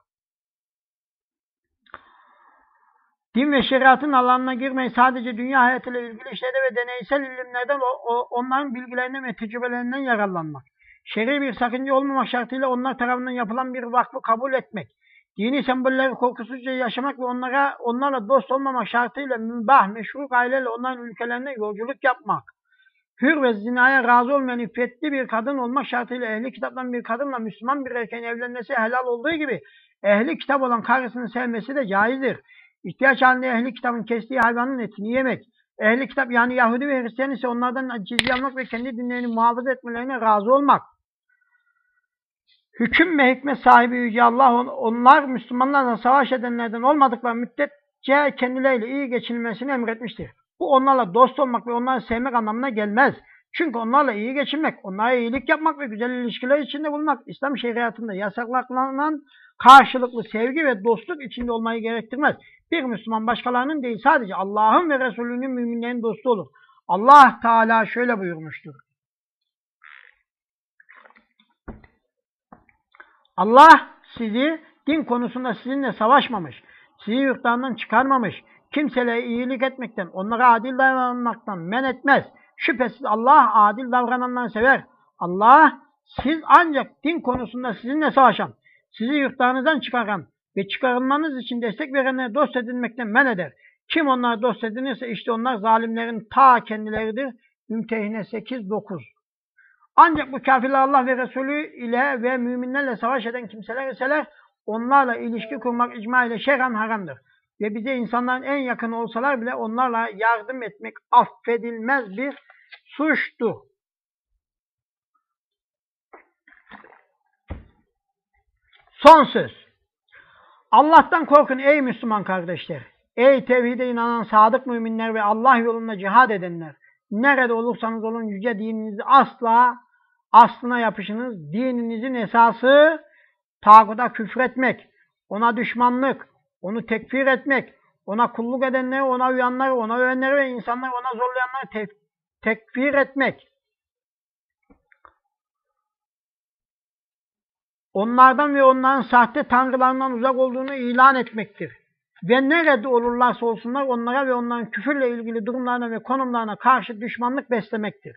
Din ve şeriatın alanına girmeyi sadece dünya hayatıyla ilgili işlerde ve deneysel ilimlerden onların bilgilerinden ve tecrübelerinden yararlanmak. Şer'i bir sakınca olmamak şartıyla onlar tarafından yapılan bir vakfı kabul etmek. Dini sembolleri korkusuzca yaşamak ve onlara onlarla dost olmamak şartıyla mübah, meşru aileyle onların ülkelerine yolculuk yapmak. Hür ve zinaya razı olmayan iffetli bir kadın olmak şartıyla ehli kitaptan bir kadınla Müslüman bir erkeğin evlenmesi helal olduğu gibi ehli kitap olan karısını sevmesi de caizdir. İhtiyaç halinde ehli kitabın kestiği hayvanın etini yemek. Ehli kitap yani Yahudi ve Hristiyan ise onlardan cizye almak ve kendi dinlerini muhafaza etmelerine razı olmak. Hüküm ve hikmet sahibi Yüce Allah onlar Müslümanlarla savaş edenlerden olmadıkları müddetçe kendileriyle iyi geçinilmesini emretmiştir. Bu onlarla dost olmak ve onları sevmek anlamına gelmez. Çünkü onlarla iyi geçinmek, onlara iyilik yapmak ve güzel ilişkiler içinde bulunmak İslam şeriatında yasaklanan karşılıklı sevgi ve dostluk içinde olmayı gerektirmez. Bir Müslüman başkalarının değil sadece Allah'ın ve Resulünün müminlerin dostu olur. Allah Teala şöyle buyurmuştur. Allah sizi din konusunda sizinle savaşmamış, sizi yurtlarından çıkarmamış, kimselere iyilik etmekten, onlara adil davranmaktan men etmez. Şüphesiz Allah adil davrananları sever. Allah siz ancak din konusunda sizinle savaşan, sizi yurtlarınızdan çıkaran ve çıkarılmanız için destek verenlere dost edinmekten men eder. Kim onlara dost edinirse işte onlar zalimlerin ta kendileridir. Mümtehine 8-9 Ancak bu kafirler Allah ve Resulü ile ve müminlerle savaş eden kimseler iseler onlarla ilişki kurmak icma ile şerhan haramdır. Ve bize insanların en yakın olsalar bile onlarla yardım etmek affedilmez bir suçtur. Son söz. Allah'tan korkun ey Müslüman kardeşler. Ey tevhide inanan sadık müminler ve Allah yolunda cihad edenler. Nerede olursanız olun yüce dininizi asla aslına yapışınız. Dininizin esası tağuda küfretmek, ona düşmanlık, onu tekfir etmek, ona kulluk edenleri, ona uyanları, ona övenleri ve insanları ona zorlayanları tek, tekfir etmek. Onlardan ve onların sahte tanrılarından uzak olduğunu ilan etmektir. Ve nerede olurlarsa olsunlar onlara ve onların küfürle ilgili durumlarına ve konumlarına karşı düşmanlık beslemektir.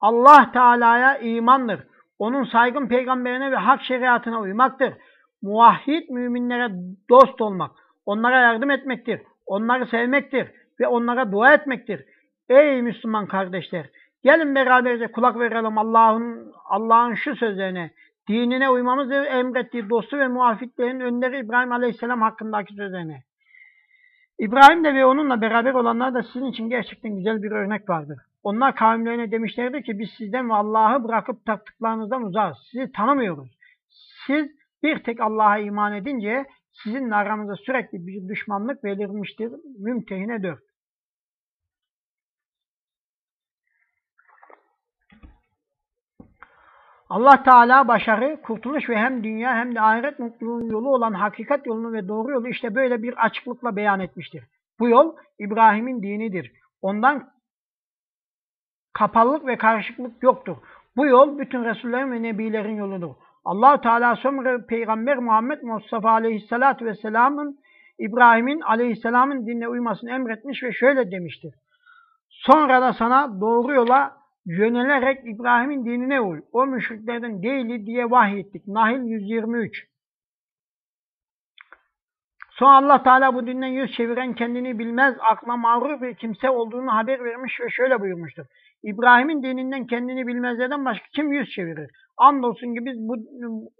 Allah Teala'ya imandır. Onun saygın peygamberine ve hak şeriatına uymaktır. Muvahhid müminlere dost olmak, onlara yardım etmektir, onları sevmektir ve onlara dua etmektir. Ey Müslüman kardeşler! Gelin beraberce kulak verelim Allah'ın Allah'ın şu sözlerine. Dinine uymamızı emrettiği dostu ve muafitlerin önderi İbrahim Aleyhisselam hakkındaki sözlerine. İbrahim de ve onunla beraber olanlar da sizin için gerçekten güzel bir örnek vardır. Onlar kavimlerine demişlerdi ki biz sizden ve Allah'ı bırakıp taktıklarınızdan uzağız. Sizi tanımıyoruz. Siz bir tek Allah'a iman edince sizinle aranızda sürekli bir düşmanlık belirmiştir. Mümtehine 4. Allah Teala başarı, kurtuluş ve hem dünya hem de ahiret mutluluğun yolu olan hakikat yolunu ve doğru yolu işte böyle bir açıklıkla beyan etmiştir. Bu yol İbrahim'in dinidir. Ondan kapalılık ve karışıklık yoktur. Bu yol bütün Resullerin ve Nebilerin yoludur. allah Teala sonra Peygamber Muhammed Mustafa Aleyhisselatü Vesselam'ın İbrahim'in Aleyhisselam'ın dinine uymasını emretmiş ve şöyle demiştir. Sonra da sana doğru yola yönelerek İbrahim'in dinine uy. O müşriklerden değildi diye vahyettik. Nahil 123 Sonra Allah Teala bu dinden yüz çeviren kendini bilmez, akla mağrur bir kimse olduğunu haber vermiş ve şöyle buyurmuştur. İbrahim'in dininden kendini bilmezlerden başka kim yüz çevirir? Andolsun ki biz, bu,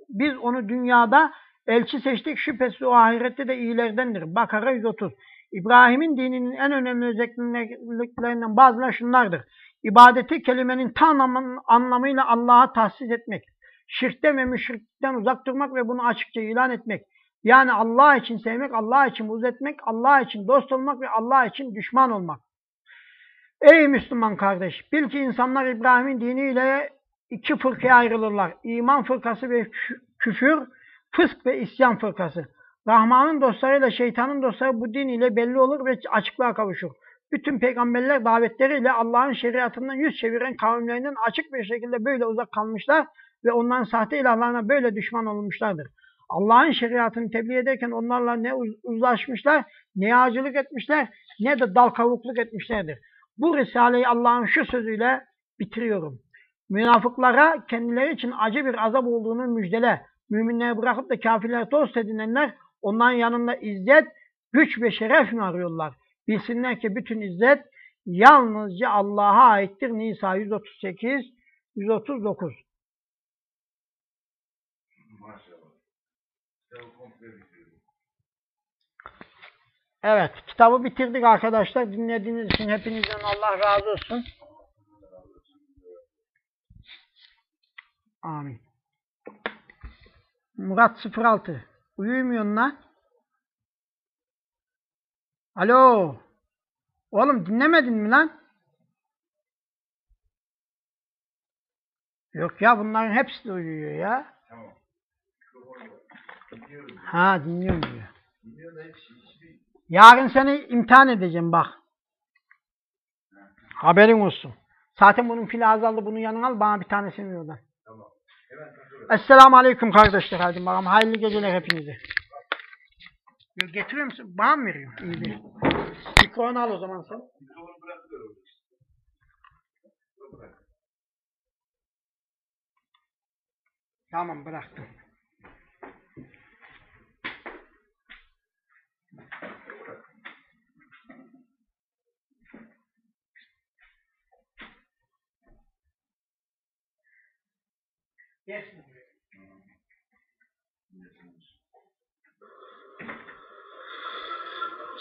biz onu dünyada elçi seçtik, şüphesiz o ahirette de iyilerdendir. Bakara 130 İbrahim'in dininin en önemli özelliklerinden bazıları şunlardır. İbadeti kelimenin tam anlamıyla Allah'a tahsis etmek, şirkten ve müşrikten uzak durmak ve bunu açıkça ilan etmek, Yani Allah için sevmek, Allah için buğz etmek, Allah için dost olmak ve Allah için düşman olmak. Ey Müslüman kardeş! Bil ki insanlar İbrahim'in diniyle iki fırkaya ayrılırlar. İman fırkası ve kü- küfür, fısk ve isyan fırkası. Rahman'ın dostlarıyla şeytanın dostları bu din ile belli olur ve açıklığa kavuşur. Bütün peygamberler davetleriyle Allah'ın şeriatından yüz çeviren kavimlerinden açık bir şekilde böyle uzak kalmışlar ve onların sahte ilahlarına böyle düşman olmuşlardır. Allah'ın şeriatını tebliğ ederken onlarla ne uz- uzlaşmışlar, ne yağcılık etmişler, ne de dal kavukluk etmişlerdir. Bu Risale'yi Allah'ın şu sözüyle bitiriyorum. Münafıklara kendileri için acı bir azap olduğunu müjdele. Müminleri bırakıp da kafirlere dost edinenler onların yanında izzet, güç ve şeref mi arıyorlar? Bilsinler ki bütün izzet yalnızca Allah'a aittir. Nisa 138, 139. Maşallah. Kitabı komple bitirdim. Evet, kitabı bitirdik arkadaşlar. Dinlediğiniz için hepinizden Allah razı olsun. Amin. Murat 06. Uyumuyorsun lan. Alo. Oğlum dinlemedin mi lan? Yok ya bunların hepsi de uyuyor ya. Tamam. Dinliyorum. Ha dinliyorum diyor. Dinliyorum hiçbir Yarın seni imtihan edeceğim bak. Haberin olsun. Zaten bunun fili azaldı. Bunun yanına al. Bana bir tanesini ver oradan. Tamam. Hemen. Esselamu Aleyküm kardeşler. Hadi bakalım. Hayırlı geceler hepinize. Yok, getiriyor musun? Bana mı veriyorsun? İyi değil. Mikrofonu al o zaman sen. Mikrofonu bırakıyorum. Bırak. Tamam bıraktım. Yes.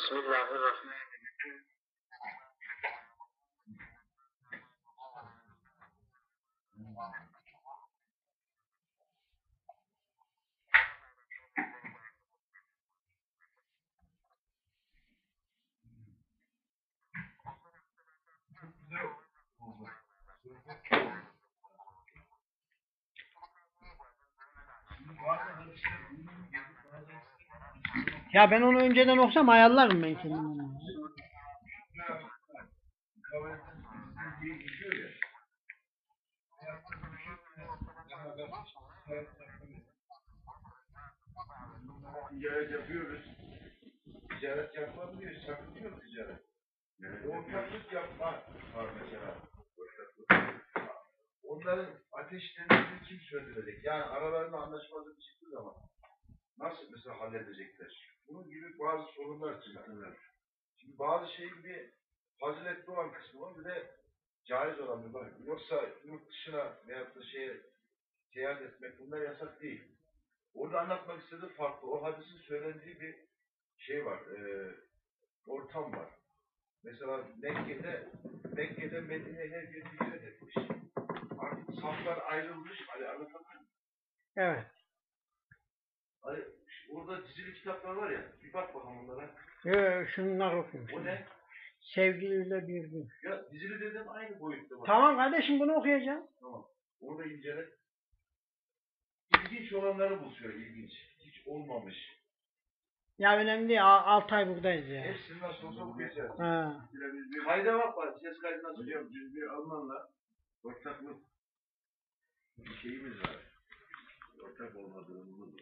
بسم الله الرحمن الرحيم Thank you. Ya ben onu önceden okusam ayarlarım ben kendime. Ticaret yapıyoruz. Ticaret yapmak diyor, sakın yok ticaret. Ortaklık yapma var mesela. Onların ateşlerini kim söndürecek? Yani aralarında anlaşmazlık çıktığı zaman nasıl mesela halledecekler? Bunun gibi bazı sorunlar çıktılar. Şimdi bazı şeyin bir faziletli olan kısmı var, bir de caiz olan bir var. Yoksa yurt dışına veyahut da şeye seyahat etmek bunlar yasak değil. Orada anlatmak istediği farklı. O hadisin söylendiği bir şey var, e, ortam var. Mesela Mekke'de, Mekke'de Medine'ye herkes hicret etmiş. Artık saflar ayrılmış, hani anlatabiliyor muyum? Evet. Hani orada dizili kitaplar var ya, bir bak bakalım onlara. Ee, şunlar okuyayım. O ne? Sevgiliyle bir gün. Ya dizili dediğim aynı boyutta var. Tamam kardeşim bunu okuyacağım. Tamam. Onu da incele. İlginç olanları bul şöyle, ilginç. Hiç olmamış. Ya önemli değil. 6 ay buradayız ya. Hepsini nasıl olsa okuyacağız. Ha. Kayda bak var. Ses kaydını açacağım. Biz bir Almanla ortaklık bir şeyimiz var. Ortak olma durumumuz var.